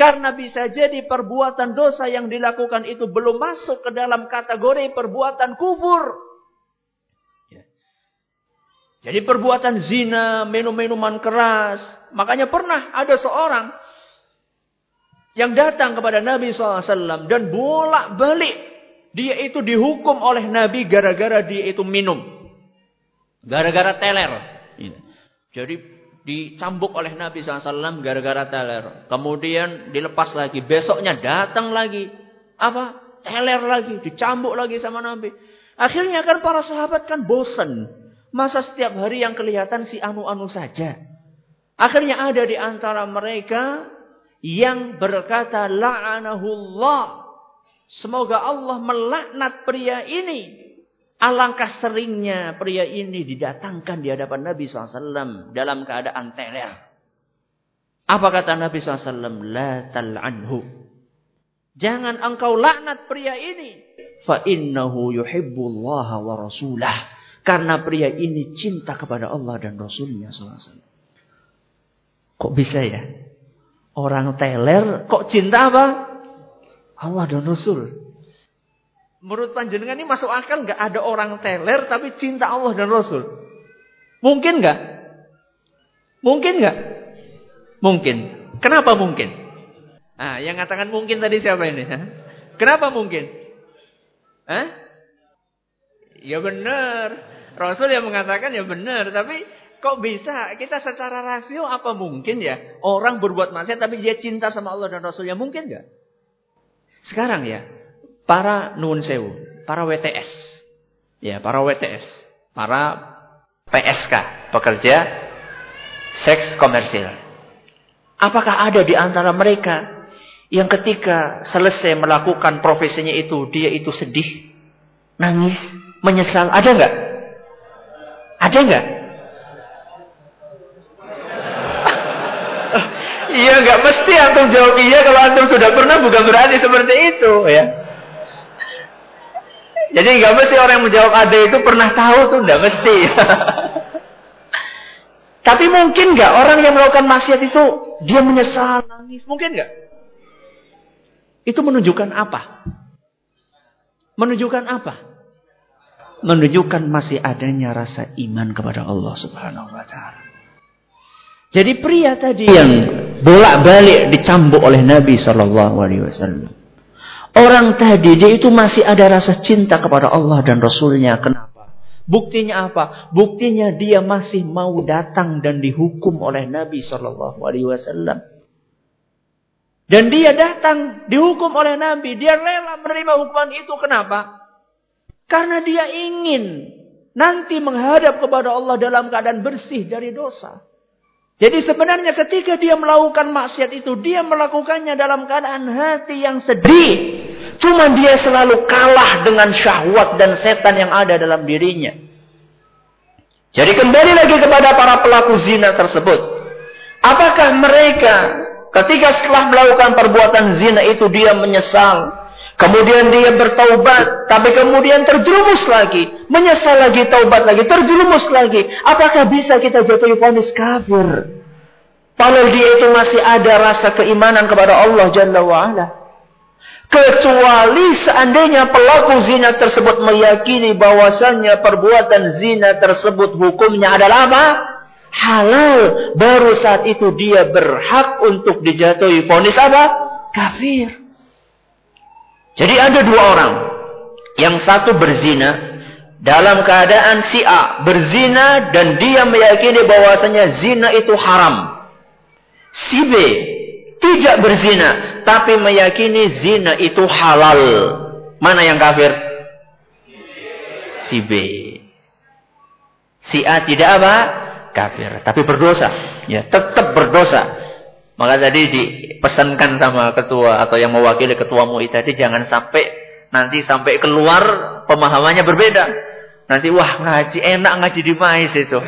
Karena bisa jadi perbuatan dosa yang dilakukan itu belum masuk ke dalam kategori perbuatan kufur. Ya. Jadi perbuatan zina, minum-minuman keras. Makanya pernah ada seorang yang datang kepada Nabi SAW dan bolak-balik. Dia itu dihukum oleh Nabi gara-gara dia itu minum. Gara-gara teler. Iya. Jadi dicambuk oleh Nabi SAW gara-gara teler. Kemudian dilepas lagi. Besoknya datang lagi. Apa? Teler lagi. Dicambuk lagi sama Nabi. Akhirnya kan para sahabat kan bosan. Masa setiap hari yang kelihatan si anu-anu saja. Akhirnya ada di antara mereka yang berkata la'anahullah. Semoga Allah melaknat pria ini. Alangkah seringnya pria ini didatangkan di hadapan Nabi SAW dalam keadaan teler. Apa kata Nabi SAW? La tal'anhu. Jangan engkau laknat pria ini. Fa innahu yuhibbullaha wa rasulah. Karena pria ini cinta kepada Allah dan Rasulnya SAW. Kok bisa ya? Orang teler kok cinta apa? Allah dan Rasul. Menurut panjenengan ini masuk akal nggak ada orang teler tapi cinta Allah dan Rasul? Mungkin nggak? Mungkin nggak? Mungkin. Kenapa mungkin? Ah, yang katakan mungkin tadi siapa ini? Hah? Kenapa mungkin? Hah? Ya benar. Rasul yang mengatakan ya benar, tapi kok bisa? Kita secara rasio apa mungkin ya? Orang berbuat maksiat tapi dia cinta sama Allah dan Rasulnya mungkin nggak? Sekarang ya, para nun sewu, para WTS. Ya, para WTS, para PSK, pekerja seks komersil. Apakah ada di antara mereka yang ketika selesai melakukan profesinya itu, dia itu sedih, nangis, menyesal? Ada nggak? Ada nggak? Iya nggak mesti antum jawab iya kalau antum sudah pernah bukan berarti seperti itu ya. Jadi nggak mesti orang yang menjawab ada itu pernah tahu tuh, nggak mesti. Tapi mungkin nggak orang yang melakukan maksiat itu dia menyesal, nangis, mungkin nggak? Itu menunjukkan apa? Menunjukkan apa? Menunjukkan masih adanya rasa iman kepada Allah Subhanahu wa taala. Jadi pria tadi yang bolak-balik dicambuk oleh Nabi Shallallahu alaihi wasallam. Orang tadi dia itu masih ada rasa cinta kepada Allah dan Rasulnya. Kenapa? Buktinya apa? Buktinya dia masih mau datang dan dihukum oleh Nabi Shallallahu Alaihi Wasallam. Dan dia datang dihukum oleh Nabi. Dia rela menerima hukuman itu. Kenapa? Karena dia ingin nanti menghadap kepada Allah dalam keadaan bersih dari dosa. Jadi sebenarnya ketika dia melakukan maksiat itu, dia melakukannya dalam keadaan hati yang sedih. Cuma dia selalu kalah dengan syahwat dan setan yang ada dalam dirinya. Jadi kembali lagi kepada para pelaku zina tersebut. Apakah mereka Ketika setelah melakukan perbuatan zina itu dia menyesal. Kemudian dia bertaubat. Tapi kemudian terjerumus lagi. Menyesal lagi, taubat lagi, terjerumus lagi. Apakah bisa kita jatuhi vonis kafir? Padahal dia itu masih ada rasa keimanan kepada Allah Jalla wa'ala. Kecuali seandainya pelaku zina tersebut meyakini bahwasannya perbuatan zina tersebut hukumnya adalah apa? halal, baru saat itu dia berhak untuk dijatuhi vonis apa? Kafir. Jadi ada dua orang. Yang satu berzina dalam keadaan si A berzina dan dia meyakini bahwasanya zina itu haram. Si B tidak berzina tapi meyakini zina itu halal. Mana yang kafir? Si B. Si A tidak apa? kafir, tapi berdosa. Ya, tetap berdosa. Maka tadi dipesankan sama ketua atau yang mewakili ketua MUI tadi jangan sampai nanti sampai keluar pemahamannya berbeda. Nanti wah ngaji enak ngaji di mais itu.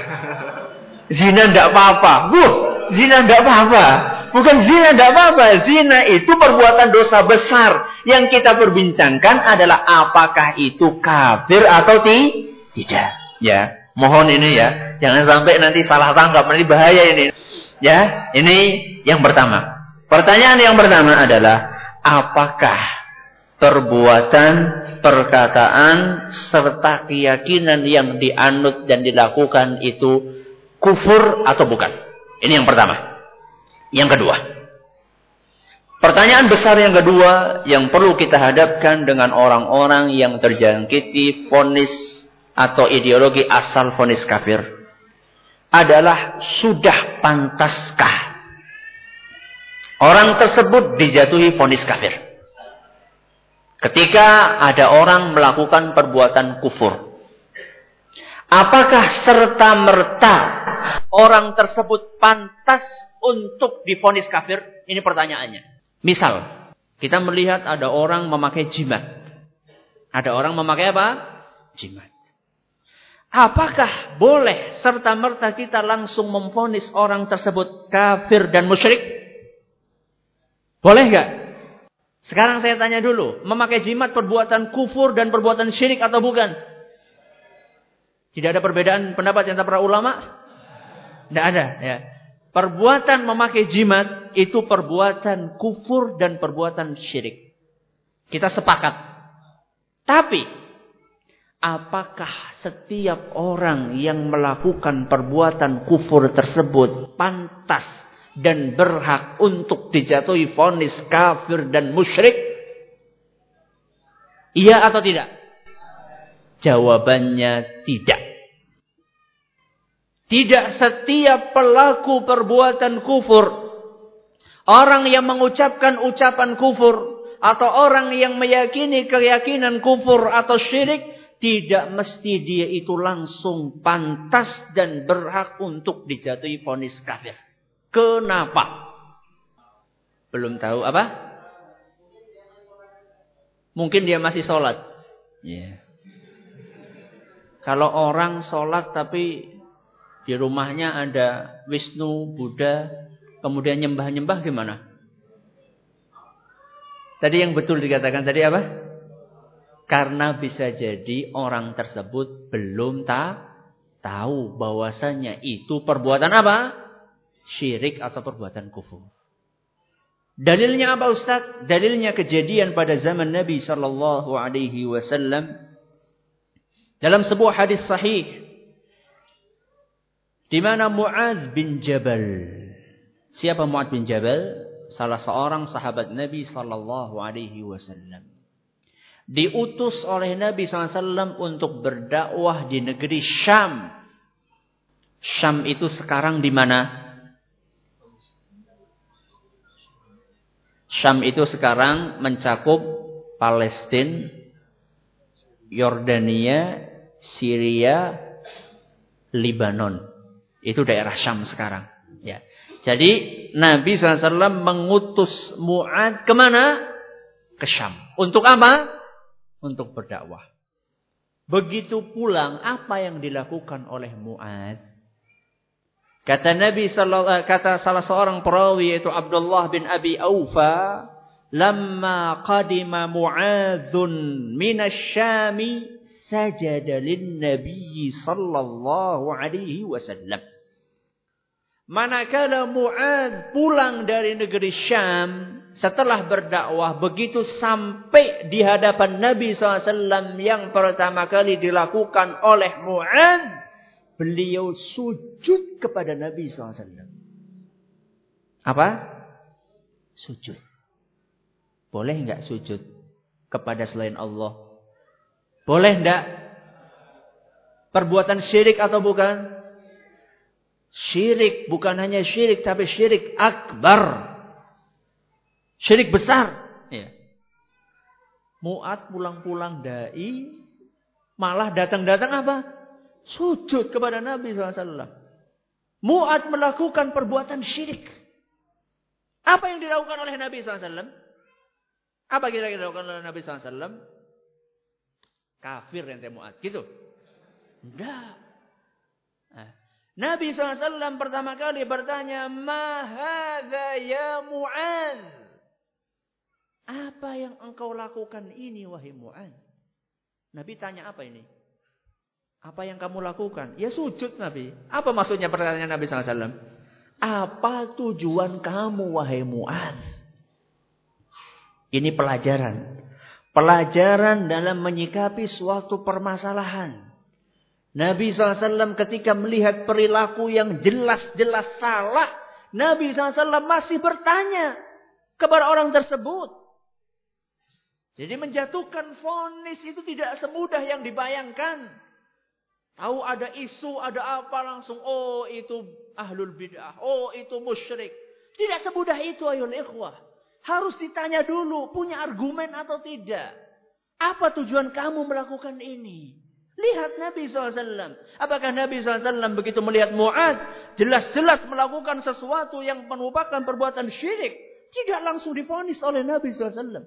Zina ndak apa-apa. Wuh, zina ndak apa-apa. Bukan zina ndak apa-apa. Zina itu perbuatan dosa besar. Yang kita perbincangkan adalah apakah itu kafir atau ti tidak. Ya. Mohon ini ya, jangan sampai nanti salah tangkap, nanti bahaya ini. Ya, ini yang pertama. Pertanyaan yang pertama adalah apakah perbuatan, perkataan serta keyakinan yang dianut dan dilakukan itu kufur atau bukan? Ini yang pertama. Yang kedua. Pertanyaan besar yang kedua yang perlu kita hadapkan dengan orang-orang yang terjangkiti fonis atau ideologi asal fonis kafir adalah sudah pantaskah orang tersebut dijatuhi fonis kafir. Ketika ada orang melakukan perbuatan kufur. Apakah serta-merta orang tersebut pantas untuk difonis kafir? Ini pertanyaannya. Misal, kita melihat ada orang memakai jimat. Ada orang memakai apa? Jimat. Apakah boleh serta-merta kita langsung memfonis orang tersebut kafir dan musyrik? Boleh nggak? Sekarang saya tanya dulu, memakai jimat perbuatan kufur dan perbuatan syirik atau bukan? Tidak ada perbedaan pendapat antara para ulama? Tidak ada, ya. Perbuatan memakai jimat itu perbuatan kufur dan perbuatan syirik. Kita sepakat. Tapi Apakah setiap orang yang melakukan perbuatan kufur tersebut pantas dan berhak untuk dijatuhi vonis kafir dan musyrik? Iya atau tidak? Jawabannya tidak. Tidak setiap pelaku perbuatan kufur, orang yang mengucapkan ucapan kufur, atau orang yang meyakini keyakinan kufur atau syirik, tidak mesti dia itu langsung pantas dan berhak untuk dijatuhi vonis kafir. Kenapa? Belum tahu apa? Mungkin dia masih sholat. Yeah. Kalau orang sholat tapi di rumahnya ada Wisnu, Buddha, kemudian nyembah-nyembah gimana? Tadi yang betul dikatakan tadi apa? Karena bisa jadi orang tersebut belum tak tahu bahwasanya itu perbuatan apa? Syirik atau perbuatan kufur. Dalilnya apa Ustaz? Dalilnya kejadian pada zaman Nabi sallallahu alaihi wasallam dalam sebuah hadis sahih di mana Muadz bin Jabal Siapa Muadz bin Jabal? Salah seorang sahabat Nabi sallallahu alaihi wasallam. Diutus oleh Nabi SAW untuk berdakwah di negeri Syam. Syam itu sekarang di mana? Syam itu sekarang mencakup Palestina, Yordania, Syria, Libanon. Itu daerah Syam sekarang. Ya. Jadi Nabi SAW mengutus Mu'ad ke mana? Ke Syam. Untuk apa? Untuk berdakwah. Begitu pulang, apa yang dilakukan oleh Mu'ad? Kata Nabi kata salah seorang perawi yaitu Abdullah bin Abi Aufa, "Lamma qadima Mu'adzun minasyami sajada lin Nabi sallallahu alaihi wasallam." Manakala Mu'ad pulang dari negeri Syam setelah berdakwah begitu sampai di hadapan Nabi SAW yang pertama kali dilakukan oleh Mu'ad beliau sujud kepada Nabi SAW. Apa? Sujud. Boleh enggak sujud kepada selain Allah? Boleh enggak? Perbuatan syirik atau bukan? Syirik bukan hanya syirik tapi syirik akbar. Syirik besar. Ya. Muat pulang-pulang dai malah datang-datang apa? sujud kepada Nabi SAW. Mu'ad melakukan perbuatan syirik. Apa yang dilakukan oleh Nabi SAW? Apa kira-kira dilakukan oleh Nabi SAW? Kafir yang Mu'ad. Gitu. Enggak. Nah, Nabi SAW pertama kali bertanya, Mahadha ya Mu'ad. Apa yang engkau lakukan ini wahai Mu'ad? Nabi tanya apa ini? Apa yang kamu lakukan? Ya sujud Nabi. Apa maksudnya pertanyaan Nabi SAW? Apa tujuan kamu wahai Mu'ad? Ini pelajaran. Pelajaran dalam menyikapi suatu permasalahan. Nabi SAW ketika melihat perilaku yang jelas-jelas salah. Nabi SAW masih bertanya kepada orang tersebut. Jadi menjatuhkan vonis itu tidak semudah yang dibayangkan. Tahu ada isu, ada apa langsung, oh itu ahlul bid'ah, oh itu musyrik. Tidak semudah itu ayol ikhwah. Harus ditanya dulu, punya argumen atau tidak. Apa tujuan kamu melakukan ini? Lihat Nabi SAW. Apakah Nabi SAW begitu melihat Mu'ad, jelas-jelas melakukan sesuatu yang merupakan perbuatan syirik. Tidak langsung difonis oleh Nabi SAW.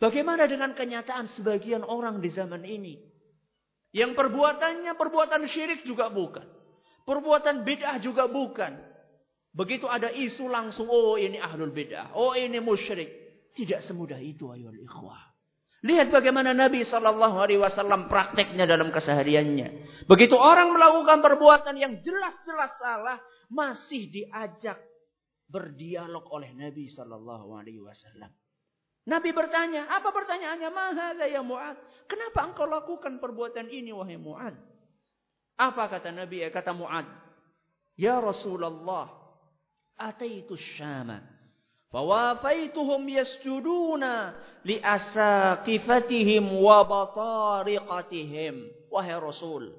Bagaimana dengan kenyataan sebagian orang di zaman ini? Yang perbuatannya perbuatan syirik juga bukan. Perbuatan bid'ah juga bukan. Begitu ada isu langsung, oh ini ahlul bid'ah. Oh ini musyrik. Tidak semudah itu ayol ikhwah. Lihat bagaimana Nabi Shallallahu Alaihi Wasallam prakteknya dalam kesehariannya. Begitu orang melakukan perbuatan yang jelas-jelas salah, masih diajak berdialog oleh Nabi Shallallahu Alaihi Wasallam. Nabi bertanya, apa pertanyaannya? Mahadha ya Mu'ad. Kenapa engkau lakukan perbuatan ini wahai Mu'ad? Apa kata Nabi? Kata Mu'ad. Ya Rasulullah, ataitu syama. Fawafaituhum yasjuduna li asaqifatihim wa batariqatihim. Wahai Rasul,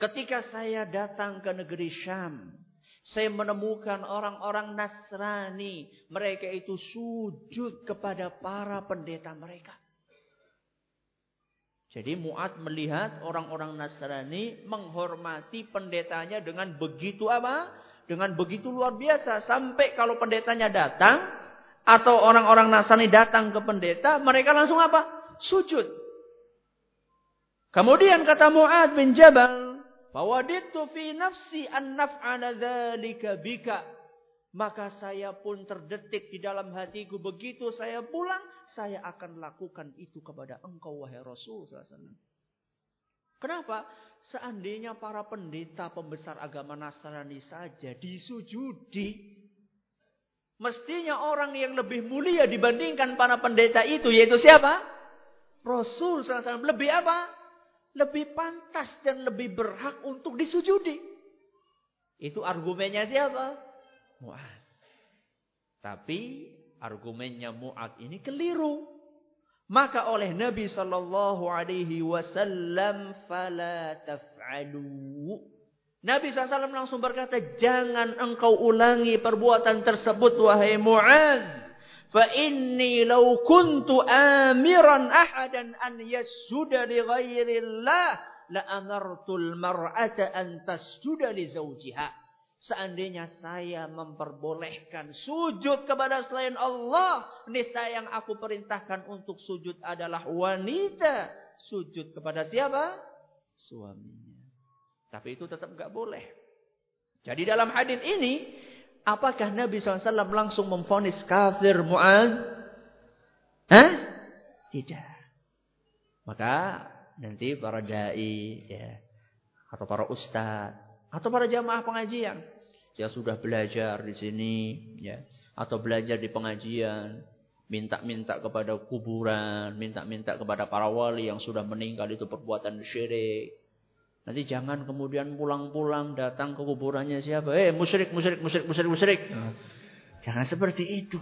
ketika saya datang ke negeri Syam, saya menemukan orang-orang Nasrani. Mereka itu sujud kepada para pendeta mereka. Jadi Mu'ad melihat orang-orang Nasrani menghormati pendetanya dengan begitu apa? Dengan begitu luar biasa. Sampai kalau pendetanya datang. Atau orang-orang Nasrani datang ke pendeta. Mereka langsung apa? Sujud. Kemudian kata Mu'ad bin Jabal. Fawadittu fi nafsi an naf'ala dzalika bika. Maka saya pun terdetik di dalam hatiku. Begitu saya pulang, saya akan lakukan itu kepada engkau wahai Rasul SAW. Kenapa? Seandainya para pendeta pembesar agama Nasrani saja disujudi. Mestinya orang yang lebih mulia dibandingkan para pendeta itu yaitu siapa? Rasul SAW. Lebih apa? Lebih pantas dan lebih berhak untuk disujudi. Itu argumennya siapa? Mu'ad. Tapi argumennya Mu'ad ini keliru. Maka oleh Nabi sallallahu alaihi wasallam fala taf'alu. Nabi SAW langsung berkata, jangan engkau ulangi perbuatan tersebut wahai Mu'adz. Fa inni law kuntu amiran ahadan an yasjuda li ghairillah la amartul mar'ata an tasjuda li. Seandainya saya memperbolehkan sujud kepada selain Allah, niscaya yang aku perintahkan untuk sujud adalah wanita. Sujud kepada siapa? Suaminya. Tapi itu tetap nggak boleh. Jadi dalam hadis ini, apakah Nabi SAW langsung memfonis kafir Mu'ad? Hah? Tidak. Maka nanti para dai ya, atau para ustadz atau para jamaah pengajian yang sudah belajar di sini ya atau belajar di pengajian minta-minta kepada kuburan, minta-minta kepada para wali yang sudah meninggal itu perbuatan syirik. Nanti jangan kemudian pulang-pulang datang ke kuburannya siapa? Eh, musyrik, musyrik, musyrik, musyrik, musyrik. Hmm. Jangan seperti itu.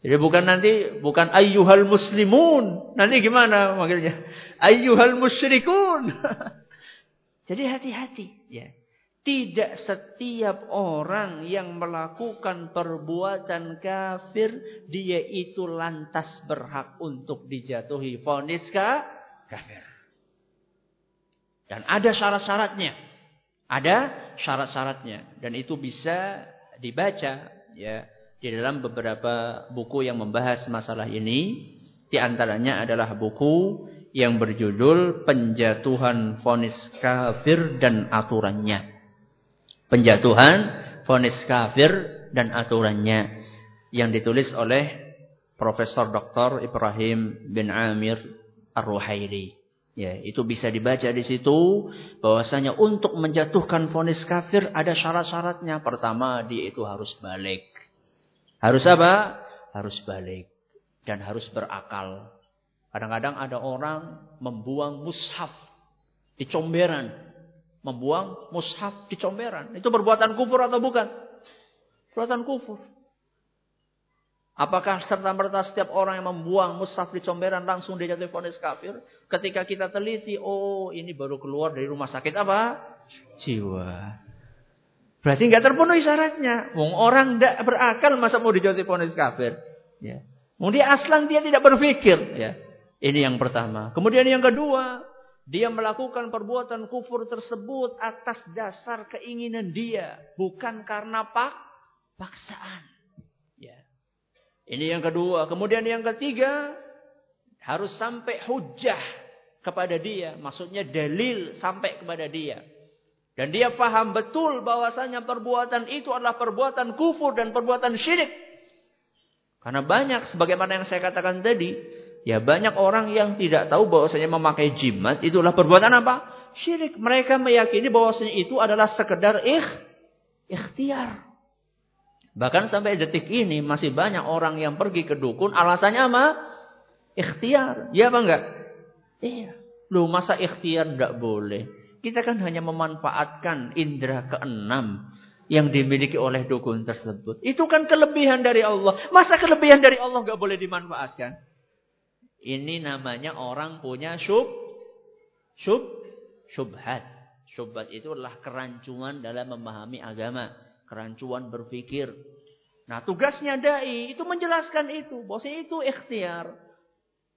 Jadi bukan nanti bukan ayyuhal muslimun. Nanti gimana makanya? Ayyuhal musyrikun. Jadi hati-hati ya. Tidak setiap orang yang melakukan perbuatan kafir dia itu lantas berhak untuk dijatuhi vonis kafir. Dan ada syarat-syaratnya. Ada syarat-syaratnya dan itu bisa dibaca ya di dalam beberapa buku yang membahas masalah ini. Di antaranya adalah buku yang berjudul Penjatuhan Fonis Kafir dan Aturannya. Penjatuhan Fonis Kafir dan Aturannya yang ditulis oleh Profesor Dr. Ibrahim bin Amir Ar-Ruhaili. Ya, itu bisa dibaca di situ bahwasanya untuk menjatuhkan vonis kafir ada syarat-syaratnya. Pertama, dia itu harus balik. Harus apa? Harus balik dan harus berakal. Kadang-kadang ada orang membuang mushaf di comberan. Membuang mushaf di comberan. Itu perbuatan kufur atau bukan? Perbuatan kufur. Apakah serta-merta setiap orang yang membuang mushaf di comberan langsung dijatuhi vonis kafir? Ketika kita teliti, oh ini baru keluar dari rumah sakit apa? Jiwa. Berarti nggak terpenuhi syaratnya. Wong orang tidak berakal masa mau dijatuhi vonis kafir. Ya. Kemudian aslan dia tidak berpikir. Ya. Ini yang pertama. Kemudian yang kedua, dia melakukan perbuatan kufur tersebut atas dasar keinginan dia, bukan karena pak paksaan. Ini yang kedua. Kemudian yang ketiga, harus sampai hujah kepada dia. Maksudnya dalil sampai kepada dia. Dan dia paham betul bahwasanya perbuatan itu adalah perbuatan kufur dan perbuatan syirik. Karena banyak sebagaimana yang saya katakan tadi, ya banyak orang yang tidak tahu bahwasanya memakai jimat itulah perbuatan apa? Syirik. Mereka meyakini bahwasanya itu adalah sekedar ikh, ikhtiar. Bahkan sampai detik ini masih banyak orang yang pergi ke dukun alasannya apa? Ikhtiar. Ya apa enggak? Iya. Lu masa ikhtiar enggak boleh? Kita kan hanya memanfaatkan indera keenam yang dimiliki oleh dukun tersebut. Itu kan kelebihan dari Allah. Masa kelebihan dari Allah enggak boleh dimanfaatkan? Ini namanya orang punya syub, syub, syubhat. Syubhat itu adalah kerancuan dalam memahami agama kerancuan berpikir. Nah, tugasnya dai itu menjelaskan itu, bahwa itu ikhtiar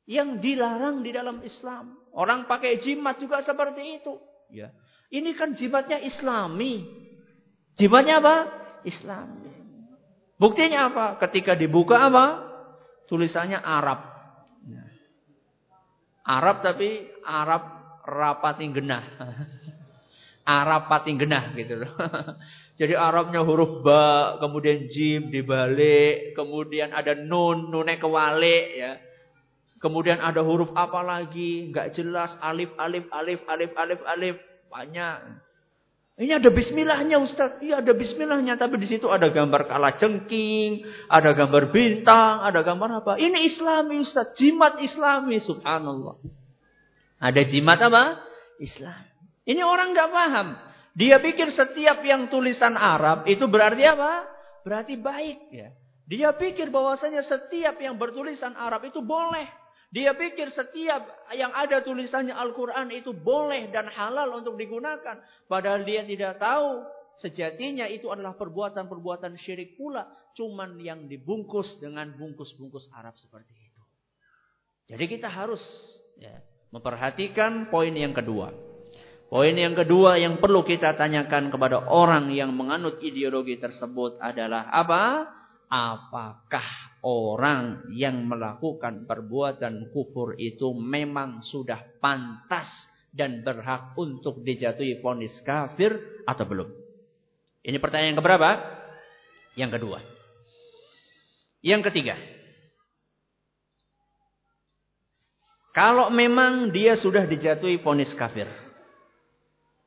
yang dilarang di dalam Islam. Orang pakai jimat juga seperti itu, ya. Ini kan jimatnya Islami. Jimatnya apa? Islami. Buktinya apa? Ketika dibuka apa? Tulisannya Arab. Arab tapi Arab rapating genah. Arab pating genah gitu loh. Jadi Arabnya huruf ba, kemudian jim dibalik, kemudian ada nun, nunnya kewalik ya. Kemudian ada huruf apa lagi? Enggak jelas, alif, alif, alif, alif, alif, alif. Banyak. Ini ada bismillahnya Ustaz. Iya ada bismillahnya. Tapi di situ ada gambar kala jengking. Ada gambar bintang. Ada gambar apa. Ini islami Ustaz. Jimat islami. Subhanallah. Ada jimat apa? Islam. Ini orang nggak paham. Dia pikir setiap yang tulisan Arab itu berarti apa? Berarti baik. ya. Dia pikir bahwasanya setiap yang bertulisan Arab itu boleh. Dia pikir setiap yang ada tulisannya Al-Quran itu boleh dan halal untuk digunakan. Padahal dia tidak tahu sejatinya itu adalah perbuatan-perbuatan syirik pula. Cuman yang dibungkus dengan bungkus-bungkus Arab seperti itu. Jadi kita harus ya, memperhatikan poin yang kedua. Poin yang kedua yang perlu kita tanyakan kepada orang yang menganut ideologi tersebut adalah apa? Apakah orang yang melakukan perbuatan kufur itu memang sudah pantas dan berhak untuk dijatuhi vonis kafir atau belum? Ini pertanyaan yang keberapa? Yang kedua. Yang ketiga. Kalau memang dia sudah dijatuhi vonis kafir,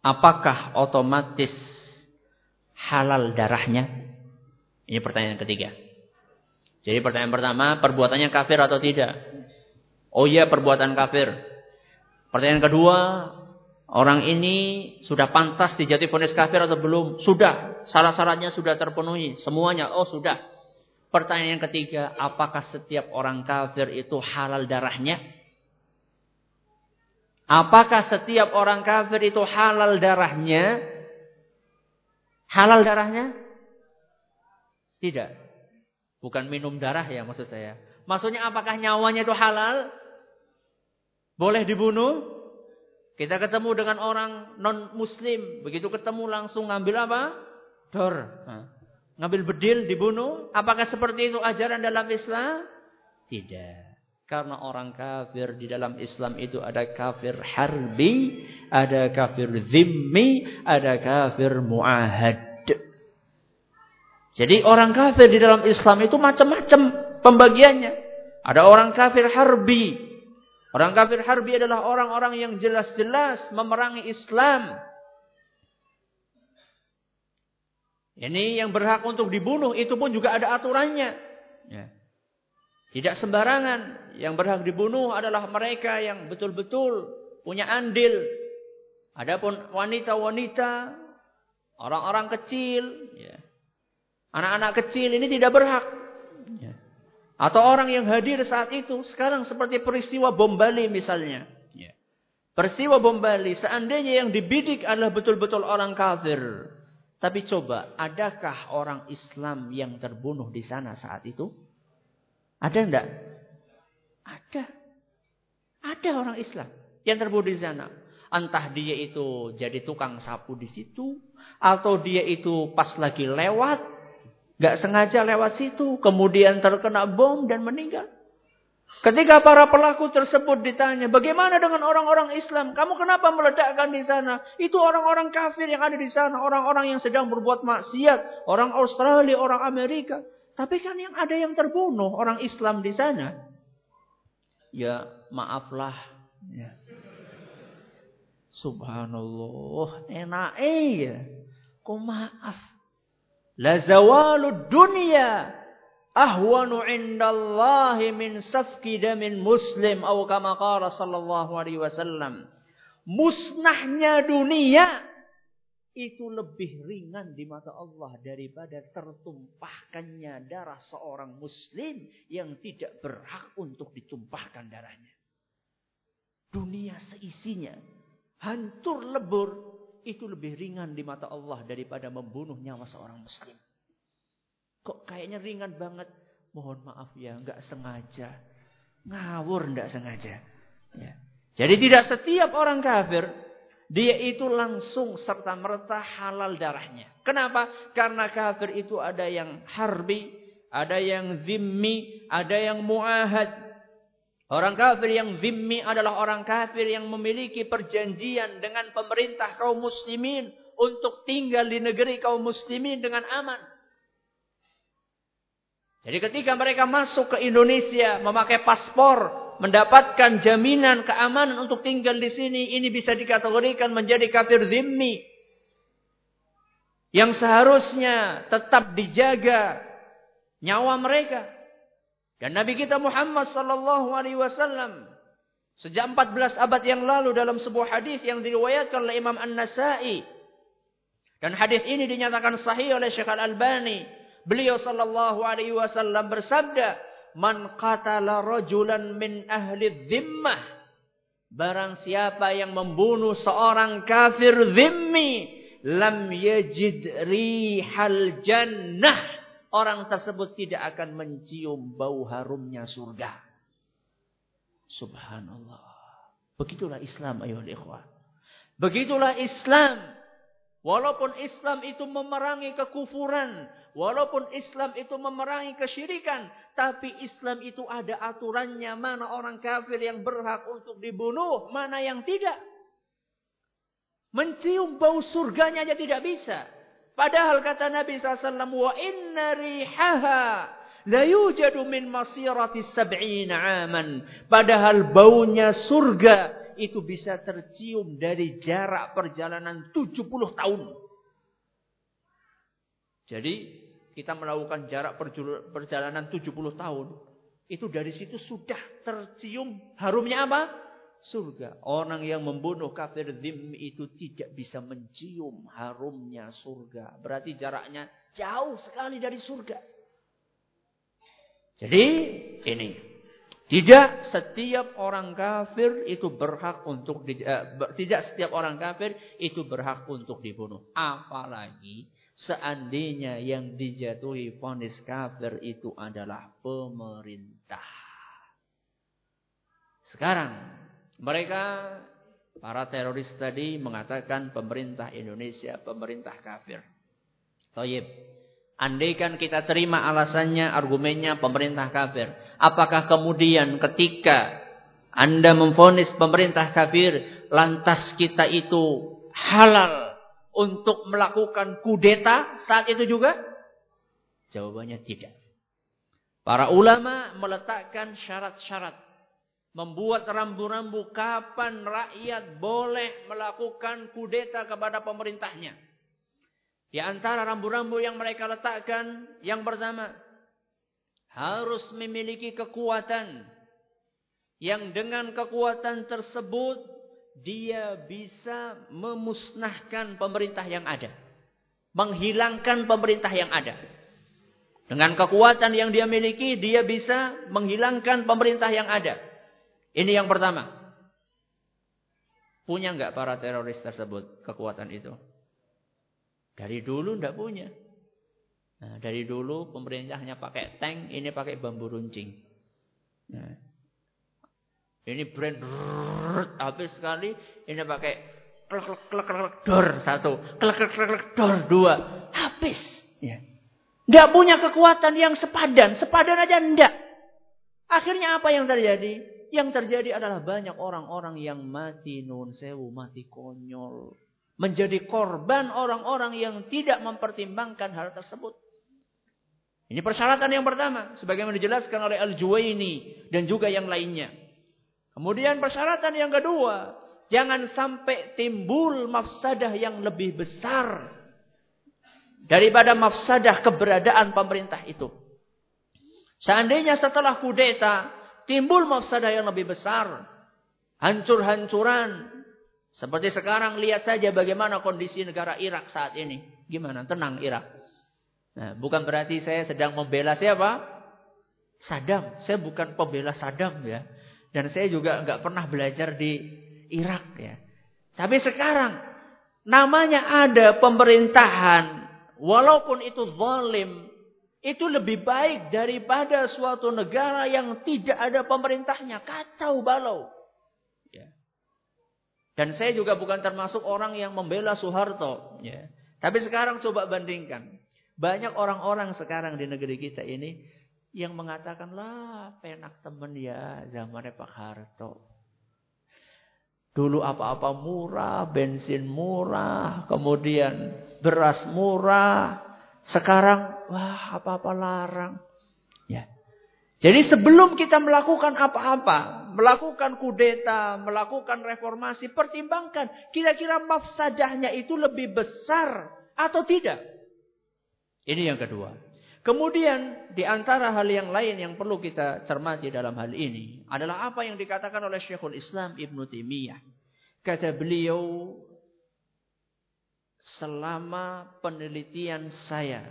apakah otomatis halal darahnya? Ini pertanyaan ketiga. Jadi pertanyaan pertama, perbuatannya kafir atau tidak? Oh iya perbuatan kafir. Pertanyaan kedua, orang ini sudah pantas dijatuhi vonis kafir atau belum? Sudah. Syarat-syaratnya sudah terpenuhi. Semuanya, oh sudah. Pertanyaan yang ketiga, apakah setiap orang kafir itu halal darahnya? Apakah setiap orang kafir itu halal darahnya? Halal darahnya? Tidak. Bukan minum darah ya maksud saya. Maksudnya apakah nyawanya itu halal? Boleh dibunuh? Kita ketemu dengan orang non muslim. Begitu ketemu langsung ngambil apa? Dor. Ngambil bedil dibunuh. Apakah seperti itu ajaran dalam Islam? Tidak. Karena orang kafir di dalam Islam itu ada kafir harbi, ada kafir zimmi, ada kafir mu'ahad. Jadi orang kafir di dalam Islam itu macam-macam pembagiannya. Ada orang kafir harbi. Orang kafir harbi adalah orang-orang yang jelas-jelas memerangi Islam. Ini yang berhak untuk dibunuh itu pun juga ada aturannya. Ya. Tidak sembarangan. Yang berhak dibunuh adalah mereka yang betul-betul punya andil. Adapun wanita-wanita, orang-orang kecil, ya, Anak-anak kecil ini tidak berhak. Ya. Atau orang yang hadir saat itu. Sekarang seperti peristiwa bom Bali misalnya. Ya. Peristiwa bom Bali. Seandainya yang dibidik adalah betul-betul orang kafir. Tapi coba, adakah orang Islam yang terbunuh di sana saat itu? Ada enggak? Ada. Ada orang Islam yang terbunuh di sana. Entah dia itu jadi tukang sapu di situ. Atau dia itu pas lagi lewat. Gak sengaja lewat situ. Kemudian terkena bom dan meninggal. Ketika para pelaku tersebut ditanya, bagaimana dengan orang-orang Islam? Kamu kenapa meledakkan di sana? Itu orang-orang kafir yang ada di sana. Orang-orang yang sedang berbuat maksiat. Orang Australia, orang Amerika. Tapi kan yang ada yang terbunuh. Orang Islam di sana. Ya maaflah. Ya. Subhanallah. Enak eh ya. Kok maaf. La zawalud dunya ahwanu indallahi min safki damin muslim atau kama qala sallallahu alaihi wasallam. Musnahnya dunia itu lebih ringan di mata Allah daripada tertumpahkannya darah seorang muslim yang tidak berhak untuk ditumpahkan darahnya. Dunia seisinya hancur lebur itu lebih ringan di mata Allah daripada membunuh nyawa seorang muslim. Kok kayaknya ringan banget? Mohon maaf ya, nggak sengaja. Ngawur nggak sengaja. Ya. Jadi tidak setiap orang kafir dia itu langsung serta merta halal darahnya. Kenapa? Karena kafir itu ada yang harbi, ada yang zimmi, ada yang muahad. Orang kafir yang zimmi adalah orang kafir yang memiliki perjanjian dengan pemerintah kaum muslimin untuk tinggal di negeri kaum muslimin dengan aman. Jadi ketika mereka masuk ke Indonesia memakai paspor, mendapatkan jaminan keamanan untuk tinggal di sini, ini bisa dikategorikan menjadi kafir zimmi. yang seharusnya tetap dijaga nyawa mereka. Dan Nabi kita Muhammad sallallahu alaihi wasallam sejak 14 abad yang lalu dalam sebuah hadis yang diriwayatkan oleh Imam An-Nasa'i dan hadis ini dinyatakan sahih oleh Syekh Al-Albani. Beliau sallallahu alaihi wasallam bersabda, "Man qatala rajulan min ahli dhimmah" Barang siapa yang membunuh seorang kafir zimmi, lam yajid rihal jannah. Orang tersebut tidak akan mencium bau harumnya surga. Subhanallah. Begitulah Islam ayuhal ikhwah. Begitulah Islam. Walaupun Islam itu memerangi kekufuran. Walaupun Islam itu memerangi kesyirikan. Tapi Islam itu ada aturannya. Mana orang kafir yang berhak untuk dibunuh. Mana yang tidak. Mencium bau surganya aja tidak bisa. Padahal kata Nabi SAW, wa inna rihaha la yujadu min masirati sab'ina aman. Padahal baunya surga itu bisa tercium dari jarak perjalanan 70 tahun. Jadi kita melakukan jarak perjalanan 70 tahun. Itu dari situ sudah tercium harumnya apa? Surga. Orang yang membunuh kafir zim itu tidak bisa mencium harumnya surga. Berarti jaraknya jauh sekali dari surga. Jadi ini tidak setiap orang kafir itu berhak untuk di, uh, tidak setiap orang kafir itu berhak untuk dibunuh. Apalagi seandainya yang dijatuhi vonis kafir itu adalah pemerintah. Sekarang mereka para teroris tadi mengatakan pemerintah Indonesia pemerintah kafir. Toyib. Andaikan kita terima alasannya, argumennya pemerintah kafir. Apakah kemudian ketika Anda memfonis pemerintah kafir, lantas kita itu halal untuk melakukan kudeta saat itu juga? Jawabannya tidak. Para ulama meletakkan syarat-syarat membuat rambu-rambu kapan rakyat boleh melakukan kudeta kepada pemerintahnya. Di antara rambu-rambu yang mereka letakkan, yang pertama, harus memiliki kekuatan yang dengan kekuatan tersebut dia bisa memusnahkan pemerintah yang ada. Menghilangkan pemerintah yang ada. Dengan kekuatan yang dia miliki, dia bisa menghilangkan pemerintah yang ada. Ini yang pertama. Punya nggak para teroris tersebut kekuatan itu? Dari dulu nggak punya. Nah, dari dulu pemerintahnya pakai tank, ini pakai bambu runcing. Nah, ini brand habis sekali, ini pakai klek klek klek klek dor satu, klek klek klek klek dor dua, habis. Ya. Nggak punya kekuatan yang sepadan, sepadan aja ndak. Akhirnya apa yang terjadi? Yang terjadi adalah banyak orang-orang yang mati nun sewu, mati konyol. Menjadi korban orang-orang yang tidak mempertimbangkan hal tersebut. Ini persyaratan yang pertama. Sebagaimana dijelaskan oleh Al-Juwaini dan juga yang lainnya. Kemudian persyaratan yang kedua. Jangan sampai timbul mafsadah yang lebih besar. Daripada mafsadah keberadaan pemerintah itu. Seandainya setelah kudeta timbul mafsadah yang lebih besar. Hancur-hancuran. Seperti sekarang lihat saja bagaimana kondisi negara Irak saat ini. Gimana? Tenang Irak. Nah, bukan berarti saya sedang membela siapa? Saddam. Saya bukan pembela Saddam ya. Dan saya juga nggak pernah belajar di Irak ya. Tapi sekarang namanya ada pemerintahan walaupun itu zalim itu lebih baik daripada suatu negara yang tidak ada pemerintahnya. Kacau balau. Ya. Dan saya juga bukan termasuk orang yang membela Soeharto. Ya. Tapi sekarang coba bandingkan. Banyak orang-orang sekarang di negeri kita ini yang mengatakan lah penak temen ya zamannya Pak Harto. Dulu apa-apa murah, bensin murah, kemudian beras murah, sekarang, wah apa-apa larang. Ya. Jadi sebelum kita melakukan apa-apa, melakukan kudeta, melakukan reformasi, pertimbangkan kira-kira mafsadahnya itu lebih besar atau tidak? Ini yang kedua. Kemudian di antara hal yang lain yang perlu kita cermati dalam hal ini adalah apa yang dikatakan oleh Syekhul Islam Ibn Taimiyah. Kata beliau, selama penelitian saya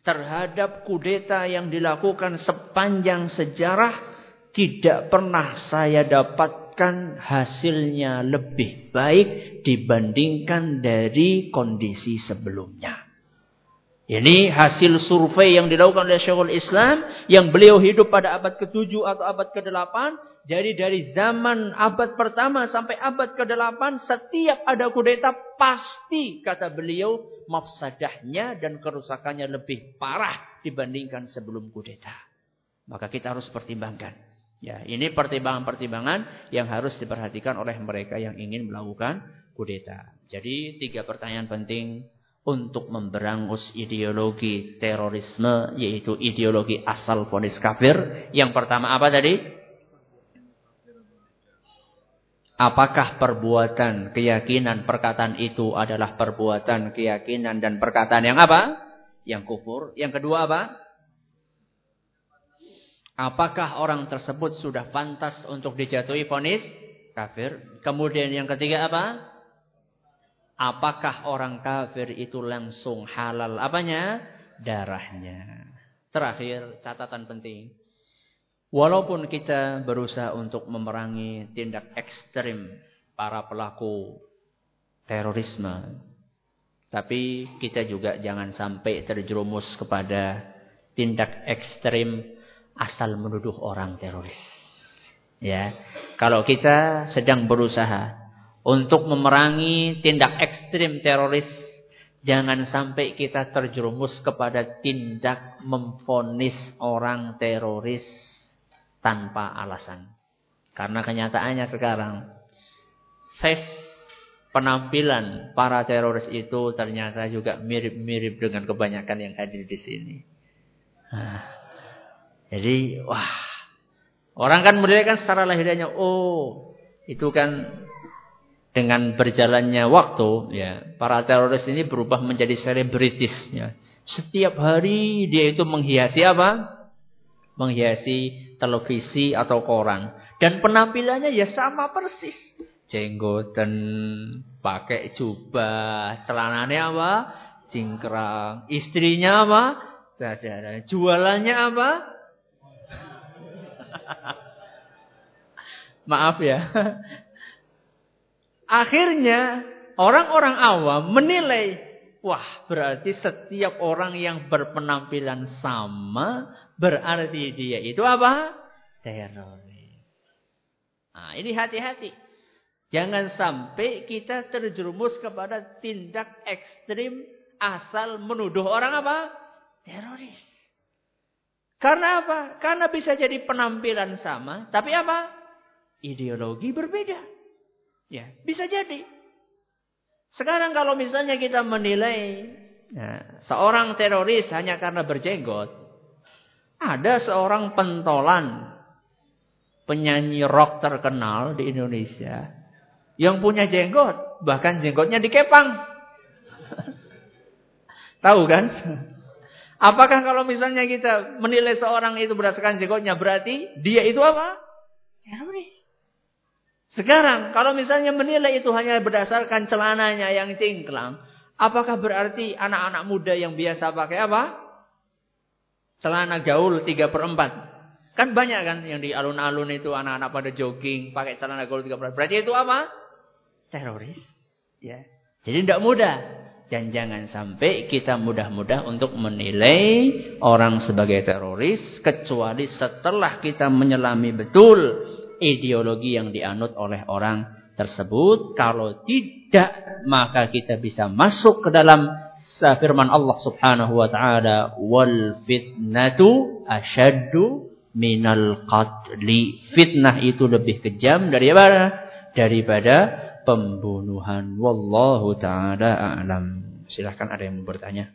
terhadap kudeta yang dilakukan sepanjang sejarah tidak pernah saya dapatkan hasilnya lebih baik dibandingkan dari kondisi sebelumnya. Ini hasil survei yang dilakukan oleh Syekhul Islam yang beliau hidup pada abad ke-7 atau abad ke-8. Jadi dari zaman abad pertama sampai abad ke-8 setiap ada kudeta pasti kata beliau mafsadahnya dan kerusakannya lebih parah dibandingkan sebelum kudeta. Maka kita harus pertimbangkan. Ya, ini pertimbangan-pertimbangan yang harus diperhatikan oleh mereka yang ingin melakukan kudeta. Jadi tiga pertanyaan penting untuk memberangus ideologi terorisme yaitu ideologi asal fonis kafir. Yang pertama apa tadi? Apakah perbuatan, keyakinan, perkataan itu adalah perbuatan, keyakinan dan perkataan yang apa? Yang kufur. Yang kedua apa? Apakah orang tersebut sudah pantas untuk dijatuhi fonis kafir? Kemudian yang ketiga apa? Apakah orang kafir itu langsung halal apanya? Darahnya. Terakhir, catatan penting. Walaupun kita berusaha untuk memerangi tindak ekstrim para pelaku terorisme. Tapi kita juga jangan sampai terjerumus kepada tindak ekstrim asal menuduh orang teroris. Ya, kalau kita sedang berusaha untuk memerangi tindak ekstrim teroris. Jangan sampai kita terjerumus kepada tindak memfonis orang teroris tanpa alasan. Karena kenyataannya sekarang, face penampilan para teroris itu ternyata juga mirip-mirip dengan kebanyakan yang hadir di sini. Nah, jadi, wah, orang kan melihat kan secara lahirianya, oh, itu kan dengan berjalannya waktu, ya, para teroris ini berubah menjadi selebritis. Ya. Setiap hari dia itu menghiasi apa? Menghiasi televisi atau koran. Dan penampilannya ya sama persis. Jenggotan, pakai jubah, celananya apa? Cingkrang. Istrinya apa? Saudara. Jualannya apa? Maaf ya. Akhirnya orang-orang awam menilai, wah berarti setiap orang yang berpenampilan sama berarti dia itu apa? Teroris. Nah, ini hati-hati. Jangan sampai kita terjerumus kepada tindak ekstrim asal menuduh orang apa? Teroris. Karena apa? Karena bisa jadi penampilan sama, tapi apa? Ideologi berbeda. Ya, bisa jadi. Sekarang kalau misalnya kita menilai ya, seorang teroris hanya karena berjenggot, ada seorang pentolan penyanyi rock terkenal di Indonesia yang punya jenggot, bahkan jenggotnya dikepang. Tahu kan? Apakah kalau misalnya kita menilai seorang itu berdasarkan jenggotnya berarti dia itu apa? Teroris. Sekarang kalau misalnya menilai itu hanya berdasarkan celananya yang cingklang, apakah berarti anak-anak muda yang biasa pakai apa? Celana gaul 3 per 4. Kan banyak kan yang di alun-alun itu anak-anak pada jogging pakai celana gaul 3 per 4. Berarti itu apa? Teroris. Ya. Jadi tidak mudah. Dan jangan sampai kita mudah-mudah untuk menilai orang sebagai teroris. Kecuali setelah kita menyelami betul ideologi yang dianut oleh orang tersebut. Kalau tidak, maka kita bisa masuk ke dalam firman Allah Subhanahu wa taala, "Wal fitnatu asyaddu minal qatli." Fitnah itu lebih kejam daripada daripada pembunuhan. Wallahu taala a'lam. Silahkan ada yang mau bertanya.